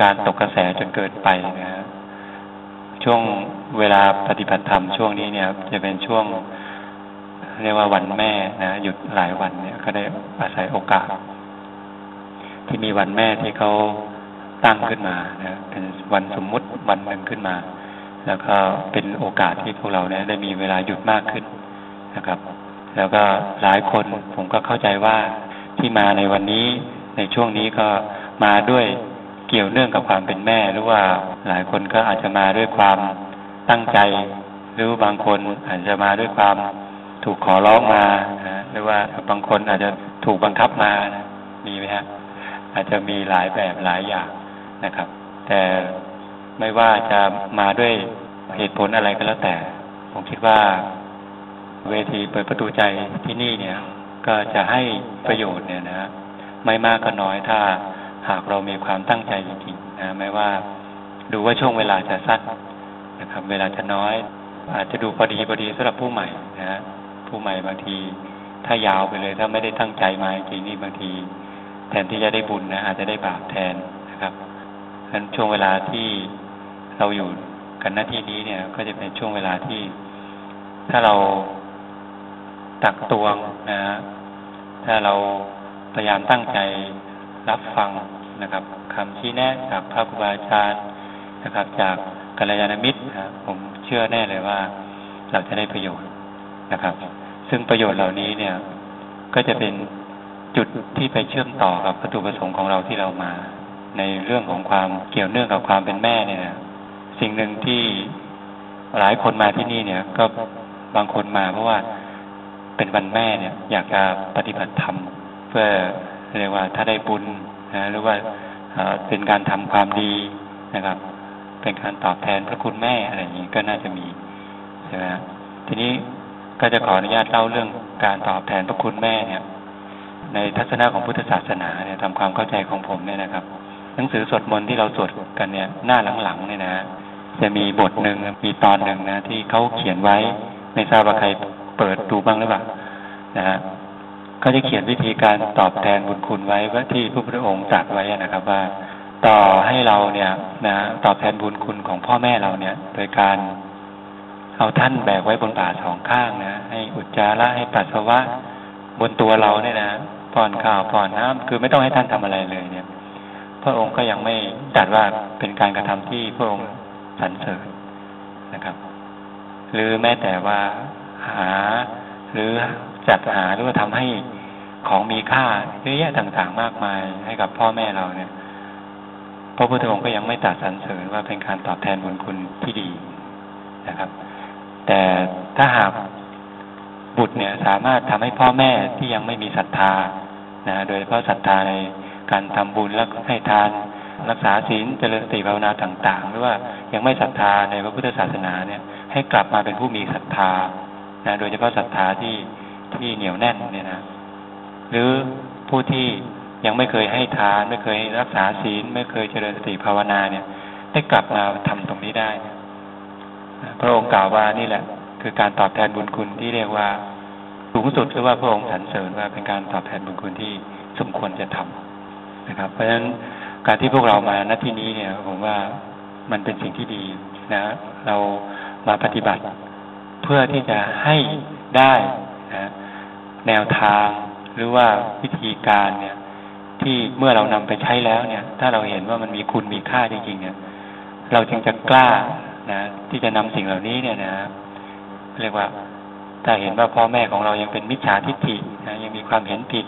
การตกกระแสจนเกินไปนะช่วงเวลาปฏิบัติธรรมช่วงนี้เนี่ย จะเป็นช่วง เรียกว่าวันแม่นะหยุดหลายวันเนี่ยก็ได้อาศัยโอกาส ที่มีวันแม่ที่เขาตั้งขึ้นมานะเป็นวันสมมุติวันหนึ่งขึ้นมา แล้วก็เป็นโอกาสที่พวกเราเนี่ยได้มีเวลาหยุดมากขึ้นนะครับ แล้วก็หลายคนผมก็เข้าใจว่าที่มาในวันนี้ในช่วงนี้ก็มาด้วย กี่ยวเนื่องกับความเป็นแม่หรือว่าหลายคนก็อาจจะมาด้วยความตั้งใจ หรือบางคนอาจจะมาด้วยความถูกขอร้องมาหรือว่าบางคนอาจจะถูกบังคับมานะมีไหมฮะอาจจะมีหลายแบบหลายอย่างนะครับ แต่ไม่ว่าจะมาด้วยเหตุผลอะไรก็แล้วแต่ ผมคิดว่า เวทีเปิดประตูใจที่นี่เนี่ย ก็จะให้ประโยชน์เนี่ยนะไม่มากก็น้อยถ้า หากเรามีความตั้งใจจริงๆนะไม่ว่าดูว่าช่วงเวลาจะสั้นนะครับ เวลาจะน้อย อาจจะดูพอดีพอดีสำหรับผู้ใหม่นะผู้ใหม่บางที ถ้ายาวไปเลย ถ้าไม่ได้ตั้งใจมาจริงนี่บางที แทนที่จะได้บุญนะอาจจะได้บาปแทนนะครับฉะนั้นช่วงเวลาที่เราอยู่กันหน้าที่นี้เนี่ย ก็จะเป็นช่วงเวลาที่ ถ้าเราตักตวงนะถ้าเราพยายามตั้งใจ รับฟังนะครับคำชี้แนะจากพระครูบาอาจารย์นะครับ จากกัลยาณมิตรนะผมเชื่อแน่เลยว่า เราจะได้ประโยชน์นะครับ ซึ่งประโยชน์เหล่านี้เนี่ย ก็จะเป็นจุดที่ไปเชื่อมต่อกับวัตถุประสงค์ของเราที่เรามา ในเรื่องของความเกี่ยวเนื่องกับความเป็นแม่เนี่ยนะสิ่งหนึ่งที่หลายคนมาที่นี่เนี่ย ก็บางคนมาเพราะว่าเป็นวันแม่เนี่ย อยากจะปฏิบัติธรรมเพื่อ เรียกว่าถ้าได้บุญนะหรือว่าเป็นการทำความดีนะครับ เป็นการตอบแทนพระคุณแม่อะไรอย่างนี้ก็น่าจะมีใช่ไหมทีนี้ก็จะขออนุญาตเล่าเรื่องการตอบแทนพระคุณแม่เนี่ย ในทัศนะของพุทธศาสนาเนี่ยทำความเข้าใจของผมเนี่ยนะครับ หนังสือสวดมนต์ที่เราสวดกันเนี่ย หน้าหลังๆเนี่ยนะจะมีบทหนึ่งมีตอนหนึ่งนะ ที่เขาเขียนไว้ไม่ทราบว่าใครเปิดดูบ้างหรือเปล่านะฮะ ก็จะเขียนวิธีการตอบแทนบุญคุณไว้ว่าที่พระพุทธองค์ตรัสไว้นะครับ ว่าต่อให้เราเนี่ยนะตอบแทนบุญคุณของพ่อแม่เราเนี่ย โดยการเอาท่านแบกไว้บนบ่าสองข้างนะให้อุจจาระให้ปัสสาวะบนตัวเราเนี่ยนะป้อนข้าวป้อนน้ำคือไม่ต้องให้ท่านทำอะไรเลย เนี่ย พระองค์ก็ยังไม่จัดว่าเป็นการกระทำที่พระองค์สรรเสริญนะครับ หรือแม้แต่ว่าหาหรือ จัดหาหรือว่าทำให้ของมีค่าเยอะแยะต่างๆมากมายให้กับพ่อแม่เราเนี่ยพระพุทธองค์ก็ยังไม่ตัดสรรเสริญว่าเป็นการตอบแทนบุญคุณที่ดีนะครับ แต่ถ้าหากบุตรเนี่ยสามารถทำให้พ่อแม่ที่ยังไม่มีศรัทธานะโดยเฉพาะศรัทธาในการทำบุญแล้วให้ทานรักษาศีลเจริญสติภาวนาต่าง ๆ หรือว่ายังไม่ศรัทธาในพระพุทธศาสนาเนี่ย ให้กลับมาเป็นผู้มีศรัทธานะโดยเฉพาะศรัทธาที่ ที่เหนียวแน่นเนี่ยนะ หรือผู้ที่ยังไม่เคยให้ทาน ไม่เคยรักษาศีล ไม่เคยเจริญสติภาวนาเนี่ย ได้กลับมาทำตรงนี้ได้พระองค์กล่าวว่านี่แหละ คือการตอบแทนบุญคุณที่เรียกว่า สูงสุดหรือว่าพระองค์สรรเสริญว่าเป็นการตอบแทนบุญคุณที่สมควรจะทำนะครับ เพราะฉะนั้นการที่พวกเรามาณที่นี้เนี่ย ผมว่ามันเป็นสิ่งที่ดีนะ เรามาปฏิบัติเพื่อที่จะให้ได้นะ แนวทาง หรือว่าวิธีการเนี่ย ที่เมื่อเรานำไปใช้แล้วเนี่ย ถ้าเราเห็นว่ามันมีคุณมีค่าจริงๆเนี่ย เราจึงจะกล้านะที่จะนำสิ่งเหล่านี้เนี่ยนะเรียกว่าถ้าเห็นว่าพ่อแม่ของเรายังเป็นมิจฉาทิฏฐินะยังมีความเห็นผิด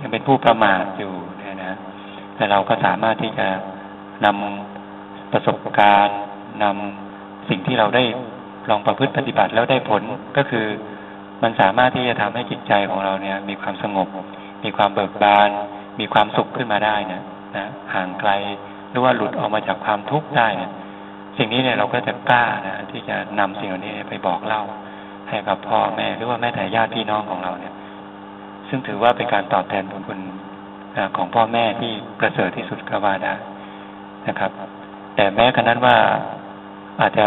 ยังเป็นผู้ประมาทอยู่เนี่ยนะแต่เราก็สามารถที่จะนำประสบการณ์นำสิ่งที่เราได้ลองประพฤติปฏิบัติแล้วได้ผลก็คือ มันสามารถที่จะทำให้จิตใจของเราเนี่ย มีความสงบ มีความเบิกบาน มีความสุขขึ้นมาได้นะนะห่างไกลหรือว่าหลุดออกมาจากความทุกข์ได้เนี่ยสิ่งนี้เนี่ยเราก็จะกล้านะที่จะนำสิ่งเหล่านี้ไปบอกเล่า ให้กับพ่อแม่หรือว่าแม่แต่ญาติพี่น้องของเราเนี่ย ซึ่งถือว่าเป็นการตอบแทนบุญคุณของพ่อแม่ที่ประเสริฐที่สุดก็ว่าได้นะครับ แต่แม้กระนั้นว่าอาจจะ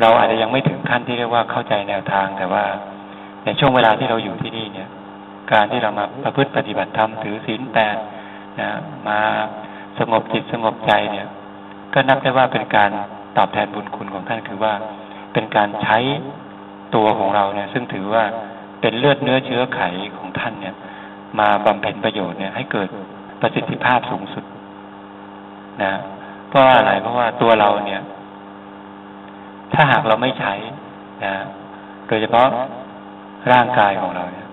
เราอาจจะยังไม่ถึงขั้นที่เรียกว่าเข้าใจแนวทางแต่ว่า ในช่วงเวลาที่เราอยู่ที่นี่เนี่ย การที่เรามาประพฤติปฏิบัติธรรมถือศีลแปดนะมาสงบจิตสงบใจเนี่ย ก็นับได้ว่าเป็นการตอบแทนบุญคุณของท่านคือว่า เป็นการใช้ตัวของเราเนี่ย ซึ่งถือว่าเป็นเลือดเนื้อเชื้อไขของท่านเนี่ย มาบำเพ็ญประโยชน์เนี่ยให้เกิดประสิทธิภาพสูงสุด นะเพราะอะไรเพราะว่าตัวเราเนี่ย ถ้าหากเราไม่ใช้นะโดยเฉพาะ ร่างกายของเราเนี่ย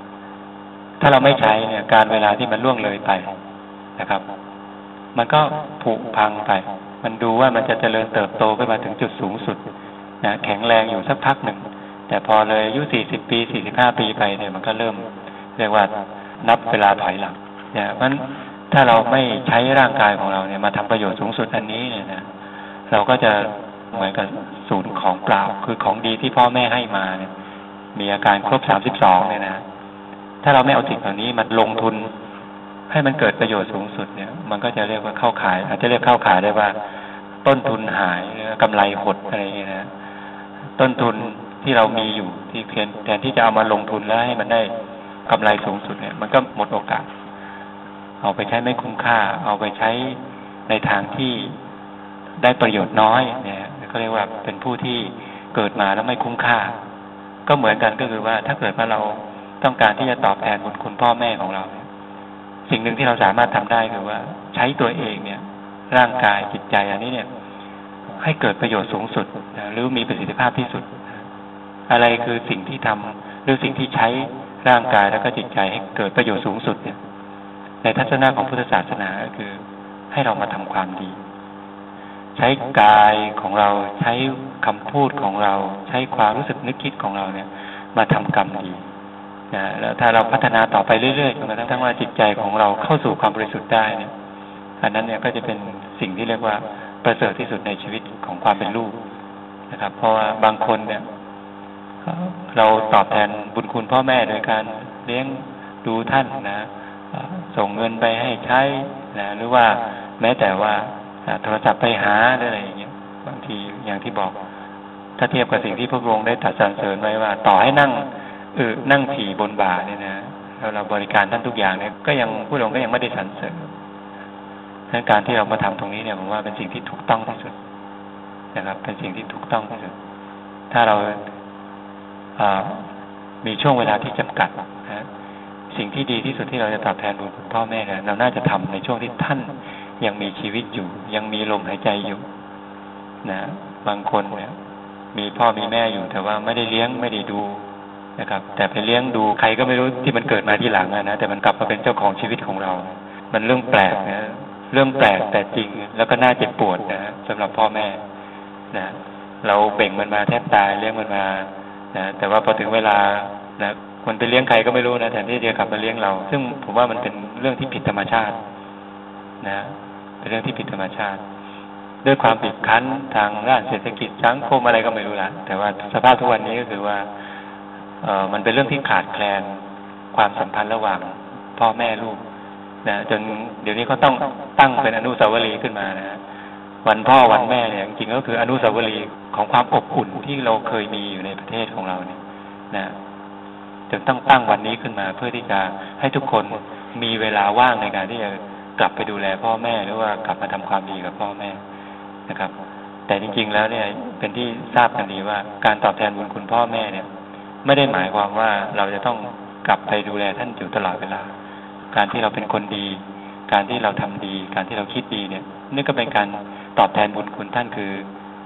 ถ้าเราไม่ใช้เนี่ย การเวลาที่มันล่วงเลยไปนะครับ มันก็ผุพังไป มันดูว่ามันจะเจริญเติบโตขึ้นมาถึงจุดสูงสุดนะแข็งแรงอยู่สักพักหนึ่ง แต่พอเลยอายุสี่สิบปีสี่สิบห้าปีไปเนี่ยมันก็เริ่มเรียกว่านับเวลาถอยหลังเนี่ยมันถ้าเราไม่ใช้ร่างกายของเราเนี่ยมาทำประโยชน์สูงสุดอันนี้เนี่ยนะเราก็จะเหมือนกับศูนย์ของเปล่า คือของดีที่พ่อแม่ให้มาเนี่ย มีอาการครบสามสิบสองเนี่ยนะ ถ้าเราไม่เอาสิ่งเหล่านี้มันลงทุนให้มันเกิดประโยชน์สูงสุดเนี่ย มันก็จะเรียกว่าเข้าขาย อาจจะเรียกเข้าขายได้ว่า ต้นทุนหายหรือกำไรหดอะไรอย่างเงี้ยนะ ต้นทุนที่เรามีอยู่ที่เพียงแทนที่จะเอามาลงทุนแล้วให้มันได้กำไรสูงสุดเนี่ย มันก็หมดโอกาส เอาไปใช้ไม่คุ้มค่า เอาไปใช้ในทางที่ได้ประโยชน์น้อยเนี่ยก็เรียกว่าเป็นผู้ที่เกิดมาแล้วไม่คุ้มค่า ก็เหมือนกันก็คือว่า ถ้าเกิดว่าเราต้องการที่จะตอบแทนบุญคุณพ่อแม่ของเรา สิ่งหนึ่งที่เราสามารถทำได้คือว่า ใช้ตัวเองเนี่ย ร่างกายจิตใจอันนี้เนี่ย ให้เกิดประโยชน์สูงสุดหรือมีประสิทธิภาพที่สุด อะไรคือสิ่งที่ทำหรือสิ่งที่ใช้ร่างกายแล้วก็จิตใจให้เกิดประโยชน์สูงสุดเนี่ย ในทัศนะของพุทธศาสนาก็คือ ให้เรามาทำความดี ใช้กายของเราใช้คำพูดของเรา ใช้ความรู้สึกนึกคิดของเราเนี่ย มาทำกรรมดีนะแล้วถ้าเราพัฒนาต่อไปเรื่อยๆจนกระทั่งว่าจิตใจของเราเข้าสู่ความบริสุทธิ์ได้เนี่ยอันนั้นเนี่ยก็จะเป็นสิ่งที่เรียกว่าประเสริฐที่สุดในชีวิตของความเป็นลูกนะครับ เพราะว่าบางคนเนี่ยเราตอบแทนบุญคุณพ่อแม่โดยการเลี้ยงดูท่านนะส่งเงินไปให้ใช้นะหรือว่าแม้แต่ว่า โทรศัพท์ไปหาอะไรอย่างเงี้ยบางทีอย่างที่บอก ถ้าเทียบกับสิ่งที่พระองค์ได้ตรัสสรรเสริญไว้ว่า ต่อให้นั่งเออนั่งถี่บนบ่าเนี่ยนะแล้วเราบริการท่านทุกอย่างเนี่ยก็ยังผู้ลงก็ยังไม่ได้สรรเสริญดังการที่เรามาทำตรงนี้เนี่ยผมว่าเป็นสิ่งที่ถูกต้องที่สุดนะครับ เป็นสิ่งที่ถูกต้องที่สุด ถ้าเรามีช่วงเวลาที่จำกัดนะสิ่งที่ดีที่สุดที่เราจะตอบแทนบุญคุณพ่อแม่เนี่ยเราน่าจะทำในช่วงที่ท่าน ยังมีชีวิตอยู่ ยังมีลมหายใจอยู่ นะบางคนเนี่ยมีพ่อมีแม่อยู่แต่ว่าไม่ได้เลี้ยงไม่ได้ดูนะครับ แต่ไปเลี้ยงดูใครก็ไม่รู้ที่มันเกิดมาที่หลังนะแต่มันกลับมาเป็นเจ้าของชีวิตของเรา มันเรื่องแปลกนะเรื่องแปลกแต่จริงแล้วก็น่าเจ็บปวดนะสำหรับพ่อแม่นะเราเบ่งมันมาแทบตายเลี้ยงมันมานะแต่ว่าพอถึงเวลานะมันไปเลี้ยงใครก็ไม่รู้นะแทนที่จะกลับมาเลี้ยงเรา ซึ่งผมว่ามันเป็นเรื่องที่ผิดธรรมชาติ นะ เป็นเรื่องที่ผิดธรรมชาติ ด้วยความปิดคั้นทางด้านเศรษฐกิจสังคมอะไรก็ไม่รู้ละแต่ว่าสภาพทุกวันนี้ก็คือว่าเออมันเป็นเรื่องที่ขาดแคลนความสัมพันธ์ระหว่างพ่อแม่ลูกนะจนเดี๋ยวนี้เขาต้องตั้งเป็นอนุสาวรีย์ขึ้นมานะวันพ่อวันแม่เนี่ยจริงๆก็คืออนุสาวรีย์ของความอบอุ่นที่เราเคยมีอยู่ในประเทศของเราเนี่ยนะจนต้องตั้งวันนี้ขึ้นมา เพื่อที่จะให้ทุกคนมีเวลาว่างในการที่จะ กลับไปดูแลพ่อแม่หรือว่ากลับมาทำความดีกับพ่อแม่นะครับ แต่จริง ๆ แล้วเนี่ย เป็นที่ทราบกันดีว่าการตอบแทนบุญคุณพ่อแม่เนี่ย ไม่ได้หมายความว่าเราจะต้องกลับไปดูแลท่านอยู่ตลอดเวลา การที่เราเป็นคนดี การที่เราทำดี การที่เราคิดดีเนี่ยนี่ก็เป็นการตอบแทนบุญคุณท่านคือ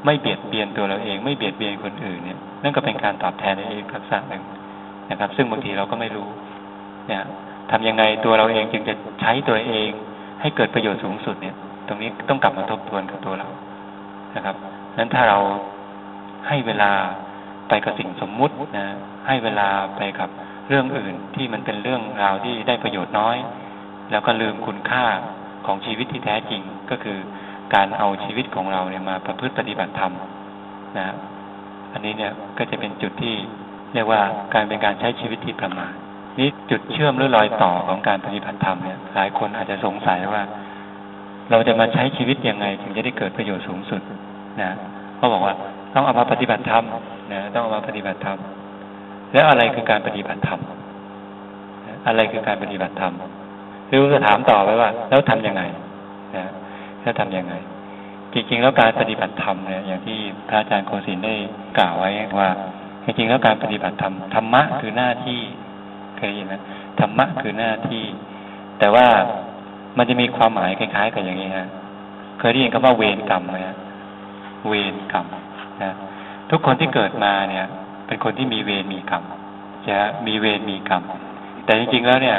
ไม่เบียดเบียนตัวเราเอง ไม่เบียดเบียนคนอื่นเนี่ยนั่นก็เป็นการตอบแทนในอีกลักษณะหนึ่งนะครับ ซึ่งบางทีเราก็ไม่รู้เนี่ยทำยังไงตัวเราเองจึงจะใช้ตัวเอง ให้เกิดประโยชน์สูงสุดเนี่ย ตรงนี้ต้องกลับมาทบทวนกับตัวเรานะครับนั้นถ้าเราให้เวลาไปกับสิ่งสมมุตินะ ให้เวลาไปกับเรื่องอื่นที่มันเป็นเรื่องราวที่ได้ประโยชน์น้อย แล้วก็ลืมคุณค่าของชีวิตที่แท้จริงก็คือการเอาชีวิตของเราเนี่ยมาประพฤติปฏิบัติธรรมนะอันนี้เนี่ยก็จะเป็นจุดที่เรียกว่าการเป็นการใช้ชีวิตที่ประมาท นี่จุดเชื่อมหรือรอยต่อของการปฏิบัติธรรมเนี่ยหลายคนอาจจะสงสัยว่า เราจะมาใช้ชีวิตยังไง ถึงจะได้เกิดประโยชน์สูงสุดนะเขาบอกว่าต้องเอามาปฏิบัติธรรมนะต้องเอามาปฏิบัติธรรมแล้วอะไรคือการปฏิบัติธรรมอะไรคือการปฏิบัติธรรมหรือจะถามต่อไปว่า แล้วทํำยังไงนะแล้วทํำยังไง จริงๆแล้วการปฏิบัติธรรมเนี่ยอย่างที่พระอาจารย์โคสินได้กล่าวไว้ว่าจริงๆแล้วการปฏิบัติธรรมธรรมะคือหน้าที่ เคยยินไหมธรรมะคือหน้าที่ แต่ว่ามันจะมีความหมายคล้ายๆกับอย่างนี้ฮะเคยได้ยินคำว่าเวรกรรมไหมฮะเวรกรรมนะทุกคนที่เกิดมาเนี่ย เป็นคนที่มีเวรมีกรรมจะมีเวรมีกรรม แต่จริงๆแล้วเนี่ย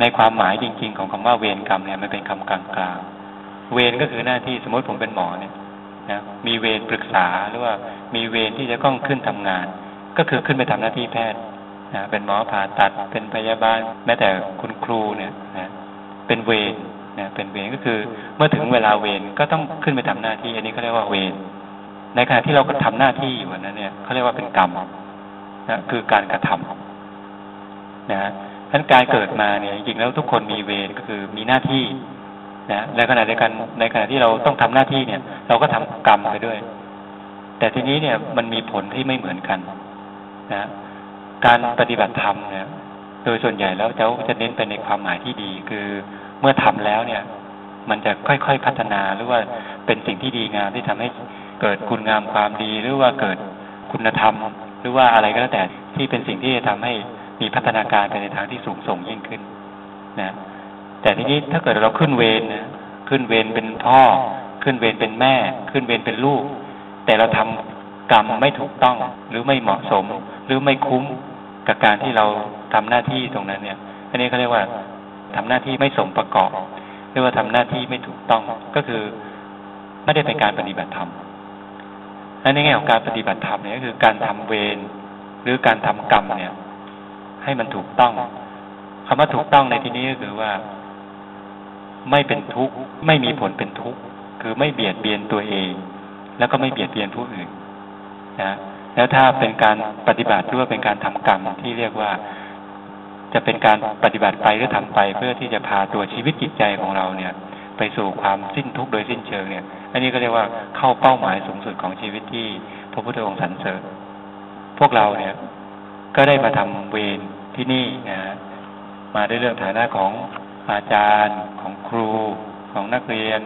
ในความหมายจริง ๆ ของคำว่าเวรกรรมเนี่ยมันเป็นคำกลางๆเวรก็คือหน้าที่สมมติผมเป็นหมอเนี่ยนะมีเวรปรึกษาหรือว่ามีเวรที่จะต้องขึ้นทำงาน ก็คือขึ้นไปทำหน้าที่แพทย์ นะเป็นหมอผ่าตัด เป็นพยาบาลแม้แต่คุณครูเนี่ยนะเป็นเวรนะเป็นเวรก็คือ เมื่อถึงเวลาเวรก็ต้องขึ้นไปทำหน้าที่ อันนี้เขาเรียกว่าเวรในขณะที่เราก็ทำหน้าที่อยู่นั้นเนี่ยเขาเรียกว่าเป็นกรรมนะคือการกระทำนะทั้นการเกิดมาเนี่ยจริงๆแล้วทุกคนมีเวรก็คือมีหน้าที่นะในขณะเดียวกันในขณะที่เราต้องทำหน้าที่เนี่ย เราก็ทำกรรมไปด้วย แต่ทีนี้เนี่ยมันมีผลที่ไม่เหมือนกัน นะ การปฏิบัติธรรมเนี่ยโดยส่วนใหญ่แล้วเจ้าจะเน้นไปในความหมายที่ดี คือเมื่อทำแล้วเนี่ย มันจะค่อยๆพัฒนาหรือว่าเป็นสิ่งที่ดีงามที่ทำให้เกิดคุณงามความดีหรือว่าเกิดคุณธรรม หรือว่าอะไรก็แล้วแต่ที่เป็นสิ่งที่จะทำให้มีพัฒนาการไปในทางที่สูงส่งยิ่งขึ้นนะแต่ทีนี้ถ้าเกิดเราขึ้นเวรนะขึ้นเวรเป็นพ่อ ขึ้นเวรเป็นแม่ ขึ้นเวรเป็นลูก แต่เราทำกรรมไม่ถูกต้องหรือไม่เหมาะสม หรือไม่คุ้ม กับการที่เราทำหน้าที่ตรงนั้นเนี่ย อันนี้เขาเรียกว่าทำหน้าที่ไม่สมประกอบเรียกว่าทำหน้าที่ไม่ถูกต้องก็คือไม่ได้เป็นการปฏิบัติธรรมอันในแง่ของการปฏิบัติธรรมเนี่ยก็คือการทำเวรหรือการทำกรรมเนี่ย ให้มันถูกต้องคำว่าถูกต้องในที่นี้ก็คือว่า ไม่เป็นทุกข์ไม่มีผลเป็นทุกข์คือไม่เบียดเบียนตัวเอง แล้วก็ไม่เบียดเบียนผู้อื่น นะ แล้วถ้าเป็นการปฏิบัติหรือว่าเป็นการทำกรรมที่เรียกว่าจะเป็นการปฏิบัติไปหรือทำไป เพื่อที่จะพาตัวชีวิตจิตใจของเราเนี่ย ไปสู่ความสิ้นทุกข์โดยสิ้นเชิงเนี่ย อันนี้ก็เรียกว่าเข้าเป้าหมายสูงสุดของชีวิตที่พระพุทธองค์สรรเสริญพวกเราเนี่ย ก็ได้มาทำเวรที่นี่นะมาได้เรื่องฐานะของอาจารย์ของครูของนักเรียน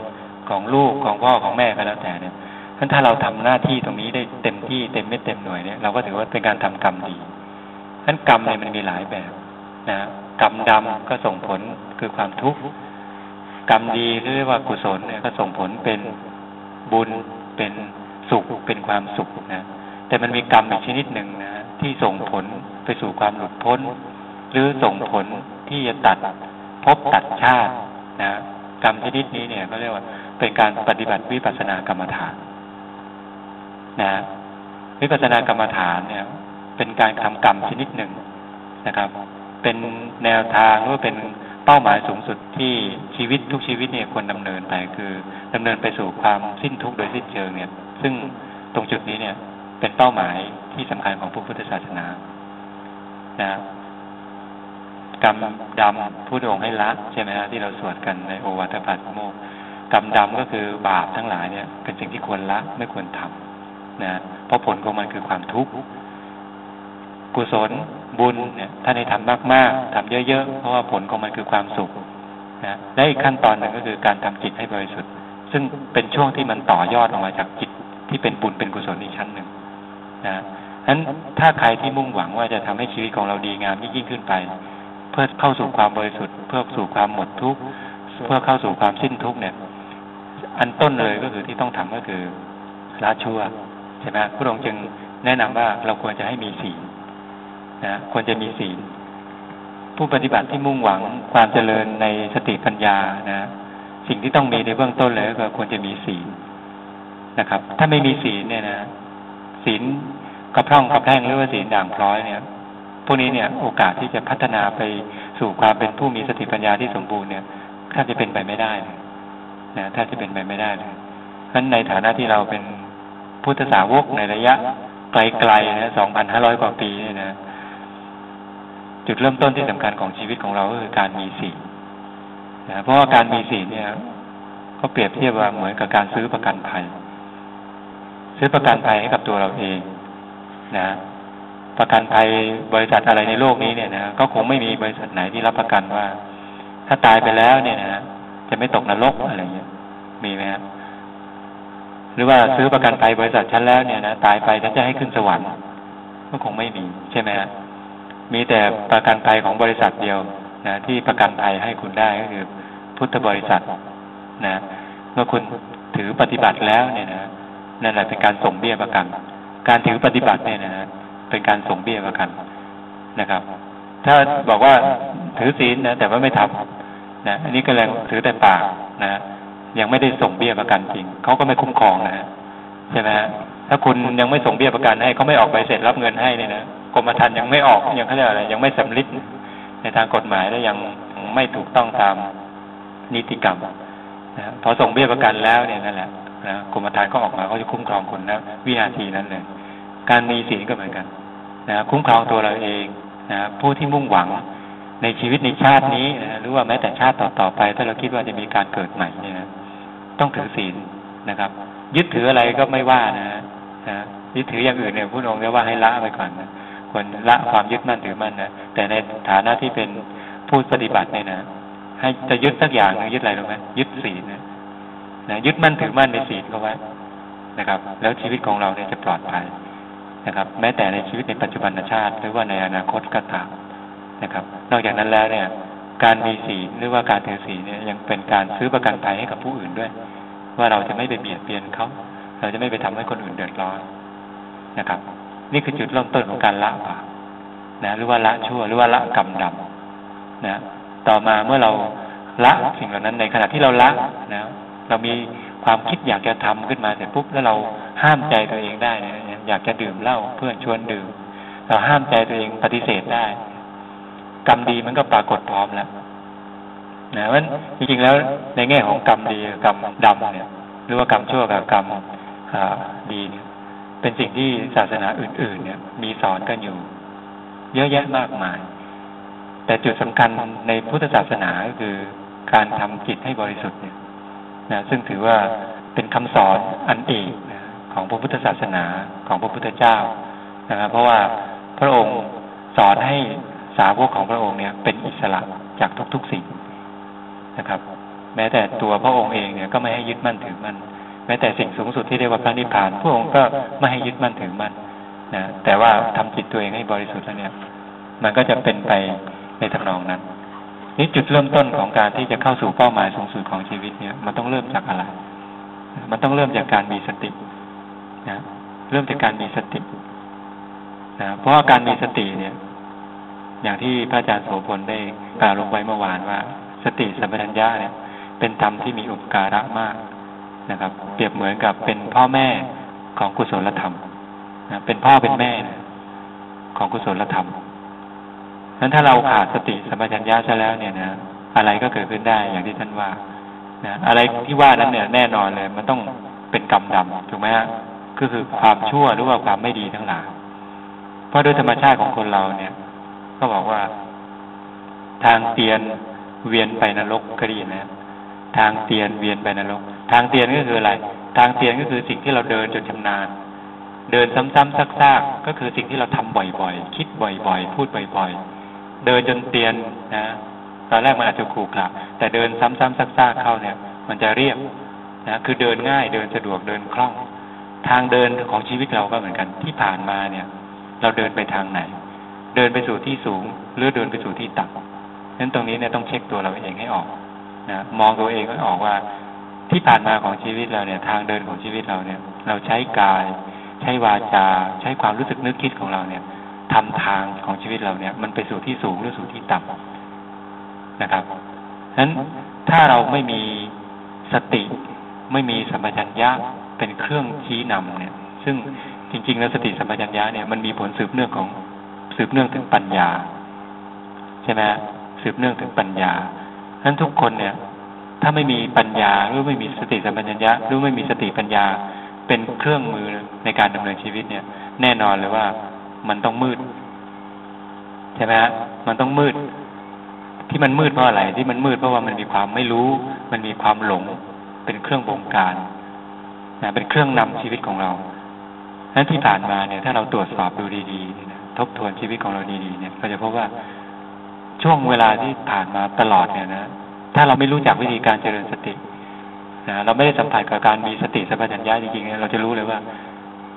ของลูกของพ่อของแม่ก็แล้วแต่เนี่ย ท่านถ้าเราทำหน้าที่ตรงนี้ได้เต็มที่เต็มเม็ดเต็มหน่วยเนี่ยเราก็ถือว่าเป็นการทำกรรมดีท่านกรรมเนี่ยมันมีหลายแบบนะกรรมดำก็ส่งผลคือความทุกข์กรรมดีเรียกว่ากุศลเนี่ยก็ส่งผลเป็นบุญเป็นสุขเป็นความสุขนะแต่มันมีกรรมอีกชนิดหนึ่งนะที่ส่งผลไปสู่ความหลุดพ้น หรือส่งผลที่จะตัดพบตัดชาตินะกรรมชนิดนี้เนี่ยก็เรียกว่าเป็นการปฏิบัติวิปัสสนากรรมฐาน นะวิปัสสนากรรมฐานเนี่ย เป็นการทำกรรมชนิดหนึ่งนะครับ เป็นแนวทางหรือเป็นเป้าหมายสูงสุดที่ชีวิตทุกชีวิตเนี่ยควรดำเนินไปคือดำเนินไปสู่ความสิ้นทุกข์โดยสิ้นเชิงเนี่ย ซึ่งตรงจุดนี้เนี่ย เป็นเป้าหมายที่สำคัญของพระพุทธศาสนานะกรรมดำผู้องให้ละใช่ไหมฮะที่เราสวดกันในโอวาทปัตโมกกรรมดำก็คือบาปทั้งหลายเนี่ย เป็นสิ่งที่ควรละไม่ควรทำ นะเพราะผลของมันคือความทุกข์กุศลบุญเนี่ยถ้าในทำมากๆทำเยอะๆเพราะว่าผลของมันคือความสุขนะและอีกขั้นตอนหนึ่งก็คือการทำจิตให้บริสุทธิ์ ซึ่งเป็นช่วงที่มันต่อยอดออกมาจากจิตที่เป็นบุญเป็นกุศลอีกชั้นหนึ่งนะฉะนั้นถ้าใครที่มุ่งหวังว่าจะทำให้ชีวิตของเราดีงามยิ่งขึ้นไป เพื่อเข้าสู่ความบริสุทธิ์ เพื่อสู่ความหมดทุกข์เพื่อเข้าสู่ความสิ้นทุกข์เนี่ย อันต้นเลยก็คือที่ต้องทำก็คือละชั่วใช่ไหมพระองค์จึงแนะนำว่าเราควรจะให้มีศีลนะควรจะมีศีล ผู้ปฏิบัติที่มุ่งหวังความเจริญในสติปัญญานะ สิ่งที่ต้องมีในเบื้องต้นเลยก็ควรจะมีศีลนะครับ ถ้าไม่มีศีลเนี่ยนะศีลกระพร่องกระแพงหรือว่าศีลด่างพร้อยเนี่ยพวกนี้เนี่ยโอกาสที่จะพัฒนาไปสู่ความเป็นผู้มีสติปัญญาที่สมบูรณ์เนี่ยถ้าจะเป็นไปไม่ได้นะถ้าจะเป็นไปไม่ได้เลยเพราะในฐานะที่เราเป็น พุทธสาวกในระยะไกลๆนะสองพันห้าร้อยกว่าปีเนี่ยนะ จุดเริ่มต้นที่สำคัญของชีวิตของเราก็คือการมีศีลนะเพราะว่าการมีศีลเนี่ย ก็เปรียบเทียบว่าเหมือนกับการซื้อประกันภัย ซื้อประกันภัยให้กับตัวเราเองนะประกันภัยบริษัทอะไรในโลกนี้เนี่ยนะก็คงไม่มีบริษัทไหนที่รับประกันว่า ถ้าตายไปแล้วเนี่ยนะจะไม่ตกนรกอะไรเงี้ยมีไหมครับ รือว่าซื้อประกันภัยบริษัทฉันแล้วเนี่ยนะตายไปฉันจะให้ขึ้นสวรรค์ก็คงไม่มี ใช่ไหมฮะมีแต่ประกันภัยของบริษัทเดียวนะที่ประกันภัยให้คุณได้ก็คือพุทธบริษัทนะเมื่อคุณถือปฏิบัติแล้วเนี่ยนะนั่นแหละเป็นการส่งเบี้ยประกัน การถือปฏิบัติเนี่ยนะเป็นการส่งเบี้ยประกันนะครับ ถ้าบอกว่าถือศีลนะแต่ว่าไม่ทำนะอันนี้ก็แรงถือแต่ปากนะ ยังไม่ได้ส่งเบี้ยประกันจริงเขาก็ไม่คุ้มครองนะใช่ไหมฮะถ้าคุณยังไม่ส่งเบี้ยประกันให้เขาไม่ออกใบเสร็จรับเงินให้เนี่ยนะกรมธรรม์ยังไม่ออกยังเขาเรียกอะไรยังไม่สำลิดในทางกฎหมายและยังไม่ถูกต้องตามนิติกรรมนะพอส่งเบี้ยประกันแล้วเนี่ยนั่นแหละนะกรมธรรม์ก็ออกมาเขาจะคุ้มครองคนนะวินาทีนั้นเลยการมีศีลก็เหมือนกันนะคุ้มครองตัวเราเองนะผู้ที่มุ่งหวังในชีวิตในชาตินี้นะหรือว่าแม้แต่ชาติต่อๆไป ถ้าเราคิดว่าจะมีการเกิดใหม่เนี่ยนะ ต้องถือศีลนะครับ ยึดถืออะไรก็ไม่ว่านะนะยึดถืออย่างอื่นเนี่ยผู้องค์เรียกว่าให้ละไปก่อนนะควรละความยึดมั่นถือมั่นนะแต่ในฐานะที่เป็นผู้ปฏิบัติเนี่ยนะให้จะยึดสักอย่างนึงยึดอะไรรู้ไหมยึดศีลนะนะยึดมั่นถือมั่นในศีลเขาไว้นะครับ แล้วชีวิตของเราเนี่ยจะปลอดภัยนะครับ แม้แต่ในชีวิตในปัจจุบันชาติ หรือว่าในอนาคตก็ตามนะครับ นอกจากนั้นแล้วเนี่ย การมีศีลหรือว่าการถือศีลเนี่ยยังเป็นการซื้อประกันภัยให้กับผู้อื่นด้วย ว่าเราจะไม่ไปเบียดเบียนเขาเราจะไม่ไปทำให้คนอื่นเดือดร้อนนะครับ นี่คือจุดเริ่มต้นของการละบาปนะหรือว่าละชั่วหรือว่าละกรรมดำนะ ต่อมาเมื่อเราละสิ่งเหล่านั้นในขณะที่เราละนะ เรามีความคิดอยากจะทำขึ้นมาเสร็จปุ๊บแล้วเราห้ามใจตัวเองได้นะอยากจะดื่มเหล้าเพื่อนชวนดื่ม เราห้ามใจตัวเองปฏิเสธได้ กรรมดีมันก็ปรากฏพร้อมแล้วนะเพราะจริงๆแล้วในแง่ของกรรมดีกรรมดำเนี่ย หรือว่ากรรมชั่วกับกรรมดีเนี่ยเป็นสิ่งที่ศาสนาอื่น ๆ เนี่ย มีสอนกันอยู่ เยอะแยะมากมาย แต่จุดสำคัญในพุทธศาสนาก็คือการทำจิตให้บริสุทธิ์เนี่ยนะซึ่งถือว่าเป็นคำสอนอันเอกของพระพุทธศาสนาของพระพุทธเจ้านะครับเพราะว่าพระองค์สอนให้ สาวกของพระองค์เนี่ย เป็นอิสระจากทุกๆสิ่งนะครับ แม้แต่ตัวพระองค์เองเนี่ยก็ไม่ให้ยึดมั่นถือมั่นแม้แต่สิ่งสูงสุดที่เรียกว่าพระนิพพานพระองค์ก็ไม่ให้ยึดมั่นถือมั่นนะแต่ว่าทำจิตตัวเองให้บริสุทธิ์แล้วเนี่ย มันก็จะเป็นไปในทำนองนั้นนี่จุดเริ่มต้นของการที่จะเข้าสู่เป้าหมายสูงสุดของชีวิตเนี่ย มันต้องเริ่มจากอะไร มันต้องเริ่มจากการมีสตินะเริ่มจากการมีสตินะเพราะว่าการมีสติเนี่ย อย่างที่พระอาจารย์โสพลได้กล่าวลงไว้เมื่อวานว่า สติสัมปชัญญะเนี่ย เป็นธรรมที่มีอุปการะมากนะครับ เปรียบเหมือนกับเป็นพ่อแม่ของกุศลธรรมนะเป็นพ่อเป็นแม่ของกุศลธรรมนั้นถ้าเราขาดสติสัมปชัญญะซะแล้วเนี่ยนะอะไรก็เกิดขึ้นได้อย่างที่ท่านว่านะอะไรที่ว่านั้นเนี่ยแน่นอนเลย มันต้องเป็นกรรมดำถูกไหมฮะก็คือความชั่วหรือว่าความไม่ดีทั้งหลายเพราะโดยธรรมชาติของคนเราเนี่ย ก็บอกว่า ทางเตียนเวียนไปนรกก็ดีนะทางเตียนเวียนไปนรก ทางเตียนก็คืออะไร ทางเตียนก็คือสิ่งที่เราเดินจนชำนาญ เดินซ้ำๆซักๆก็คือสิ่งที่เราทำบ่อยๆ คิดบ่อยๆ พูดบ่อยๆ เดินจนเตียนนะตอนแรกมันอาจจะขู่ขละแต่เดินซ้ำๆซักๆเข้าเนี่ย มันจะเรียบนะคือเดินง่ายเดินสะดวกเดินคล่อง ทางเดินของชีวิตเราก็เหมือนกันที่ผ่านมาเนี่ย เราเดินไปทางไหน เดินไปสู่ที่สูง หรือเดินไปสู่ที่ต่ำนั้นตรงนี้เนี่ยต้องเช็คตัวเราเองให้ออกนะมองตัวเองให้ออกว่า ที่ผ่านมาของชีวิตเราเนี่ย ทางเดินของชีวิตเราเนี่ย เราใช้กาย ใช้วาจา ใช้ความรู้สึกนึกคิดของเราเนี่ยทำทางของชีวิตเราเนี่ย มันไปสู่ที่สูงหรือสู่ที่ต่ำนะครับฉะนั้นถ้าเราไม่มีสติไม่มีสัมปชัญญะเป็นเครื่องชี้นำเนี่ย ซึ่งจริง ๆ แล้วสติสัมปชัญญะเนี่ยมันมีผลสืบเนื่องของ สืบเนื่องถึงปัญญา ใช่ไหมสืบเนื่องถึงปัญญาฉะนั้นทุกคนเนี่ย ถ้าไม่มีปัญญาหรือไม่มีสติสัมปชัญญะหรือไม่มีสติปัญญาเป็นเครื่องมือในการดำเนินชีวิตเนี่ย แน่นอนเลยว่ามันต้องมืดใช่ไหมฮะมันต้องมืด ที่มันมืดเพราะอะไร ที่มันมืดเพราะว่ามันมีความไม่รู้ มันมีความหลง เป็นเครื่องบงการนะเป็นเครื่องนำชีวิตของเรานั้นที่ผ่านมาเนี่ย ถ้าเราตรวจสอบดูดีๆนะ ทบทวนชีวิตของเราดีๆเนี่ยเราจะพบว่าช่วงเวลาที่ผ่านมาตลอดเนี่ยนะถ้าเราไม่รู้จักวิธีการเจริญสตินะเราไม่ได้สัมผัสกับการมีสติสัมปชัญญะจริงๆเนี่ยเราจะรู้เลยว่า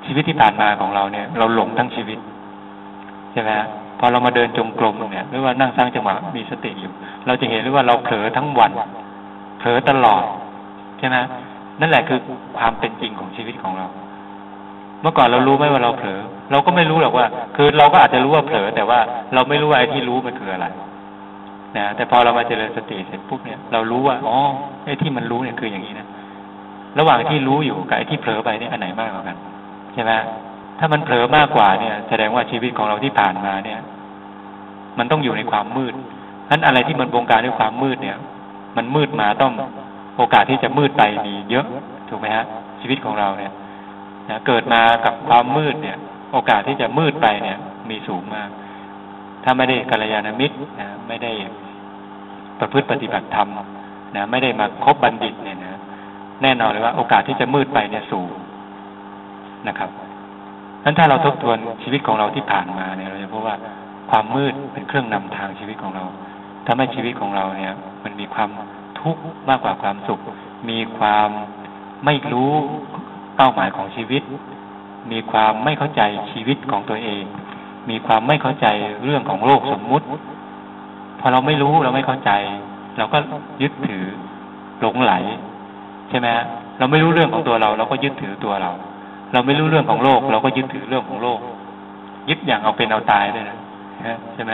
ชีวิตที่ผ่านมาของเราเนี่ย เราหลงทั้งชีวิตใช่ไหมพอเรามาเดินจงกรมเนี่ยหรือว่านั่งสร้างจังหวะมีสติอยู่ เราจะเห็นเลยว่าเราเผลอทั้งวันเผลอตลอดใช่ไหมนั่นแหละคือความเป็นจริงของชีวิตของเรา เมื่อก่อนเรารู้ไหมว่าเราเผลอ เราก็ไม่รู้หรอกว่า คือเราก็อาจจะรู้ว่าเผลอ แต่ว่าเราไม่รู้ว่าไอ้ที่รู้มันคืออะไรนะแต่พอเรามาเจริญสติเสร็จปุ๊บเนี่ยเรารู้ว่าอ๋อไอ้ที่มันรู้เนี่ยคืออย่างนี้นะระหว่างที่รู้อยู่กับไอ้ที่เผลอไปเนี่ยอันไหนมากกว่ากันใช่ไหมถ้ามันเผลอมากกว่าเนี่ย แสดงว่าชีวิตของเราที่ผ่านมาเนี่ย มันต้องอยู่ในความมืดนั้นอะไรที่มันบงการด้วยความมืดเนี่ย มันมืดมาต้องโอกาสที่จะมืดไปมีเยอะถูกไหมฮะชีวิตของเราเนี่ยนะเกิดมากับความมืดเนี่ย โอกาสที่จะมืดไปเนี่ย มีสูงมาก ถ้าไม่ได้กัลยาณมิตรนะไม่ได้ประพฤติปฏิบัติธรรมนะไม่ได้มาคบบัณฑิตเนี่ยนะแน่นอนเลยว่าโอกาสที่จะมืดไปเนี่ยสูงนะครับนั้นถ้าเราทบทวนชีวิตของเราที่ผ่านมาเนี่ยเราจะพบว่าความมืดเป็นเครื่องนำทางชีวิตของเราทำให้ชีวิตของเราเนี่ย มันมีความทุกข์มากกว่าความสุข มีความไม่รู้เป้าหมายของชีวิต มีความไม่เข้าใจชีวิตของตัวเอง มีความไม่เข้าใจเรื่องของโลกสมมุติ พอเราไม่รู้เราไม่เข้าใจ เราก็ยึดถือหลงไหล ใช่ไหมเราไม่รู้เรื่องของตัวเรา เราก็ยึดถือตัวเรา เราไม่รู้เรื่องของโลก เราก็ยึดถือเรื่องของโลก ยึดอย่างเอาเป็นเอาตายด้วยนะใช่ไหม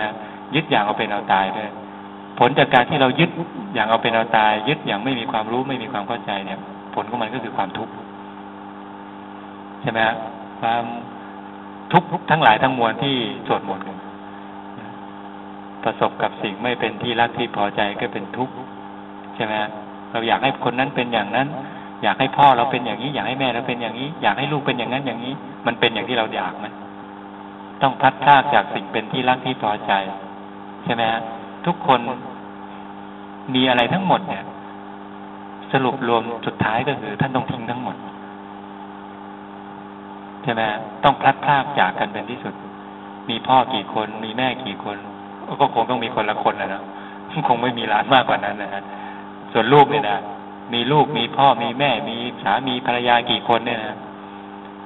ยึดอย่างเอาเป็นเอาตายด้วยผลจากการที่เรายึดอย่างเอาเป็นเอาตาย ยึดอย่างไม่มีความรู้ไม่มีความเข้าใจเนี่ย ผลของมันก็คือความทุกข์ใช่ไหม ความทุกข์ทั้งหลายทั้งมวลที่สวดมนต์ประสบกับสิ่งไม่เป็นที่รักที่พอใจก็เป็นทุกข์ใช่ไหมเราอยากให้คนนั้นเป็นอย่างนั้น อยากให้พ่อเราเป็นอย่างนี้ อยากให้แม่เราเป็นอย่างนี้ อยากให้ลูกเป็นอย่างนั้นอย่างนี้ มันเป็นอย่างที่เราอยากไหมต้องพัดพลากจากสิ่งเป็นที่รักที่พอใจ ใช่ไหมฮะทุกคนมีอะไรทั้งหมดเนี่ย สรุปรวมสุดท้ายก็คือท่านต้องทิ้งทั้งหมด ช่ไหมต้องพลัดพรากจากกันเป็นที่สุด มีพ่อกี่คนมีแม่กี่คน ก็คงต้องมีคนละคนแล้วนะคงไม่มีล้านมากกว่านั้นนะฮะส่วนลูกเนี่ยนะมีลูกมีพ่อมีแม่ มีสามีภรรยากี่คนเนี่ยนะ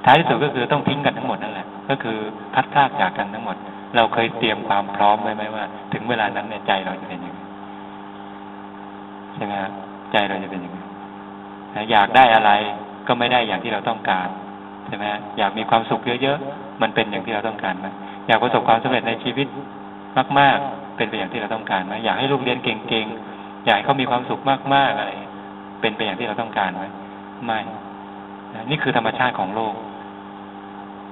ท้ายที่สุดก็คือต้องทิ้งกันทั้งหมดนั่นแหละ ก็คือพัดพลากจากกันทั้งหมด เราเคยเตรียมความพร้อมไว้ไหมว่า ถึงเวลานั้นเนี่ยใจเราจะเป็นยังไงใช่ไหมใจเราจะเป็นยังไงอยากได้อะไรก็ไม่ได้อย่างที่เราต้องการ ช่ไหมอยากมีความสุขเยอะๆ มันเป็นอย่างที่เราต้องการไหมอยากประสบความสำเร็จในชีวิตมาก ๆ เป็นไปอย่างที่เราต้องการไหมอยากให้ลูกเรียนเก่งๆ อยากให้เขามีความสุขมากๆอะไร เป็นไปอย่างที่เราต้องการไหมไม่นี่คือธรรมชาติของโลก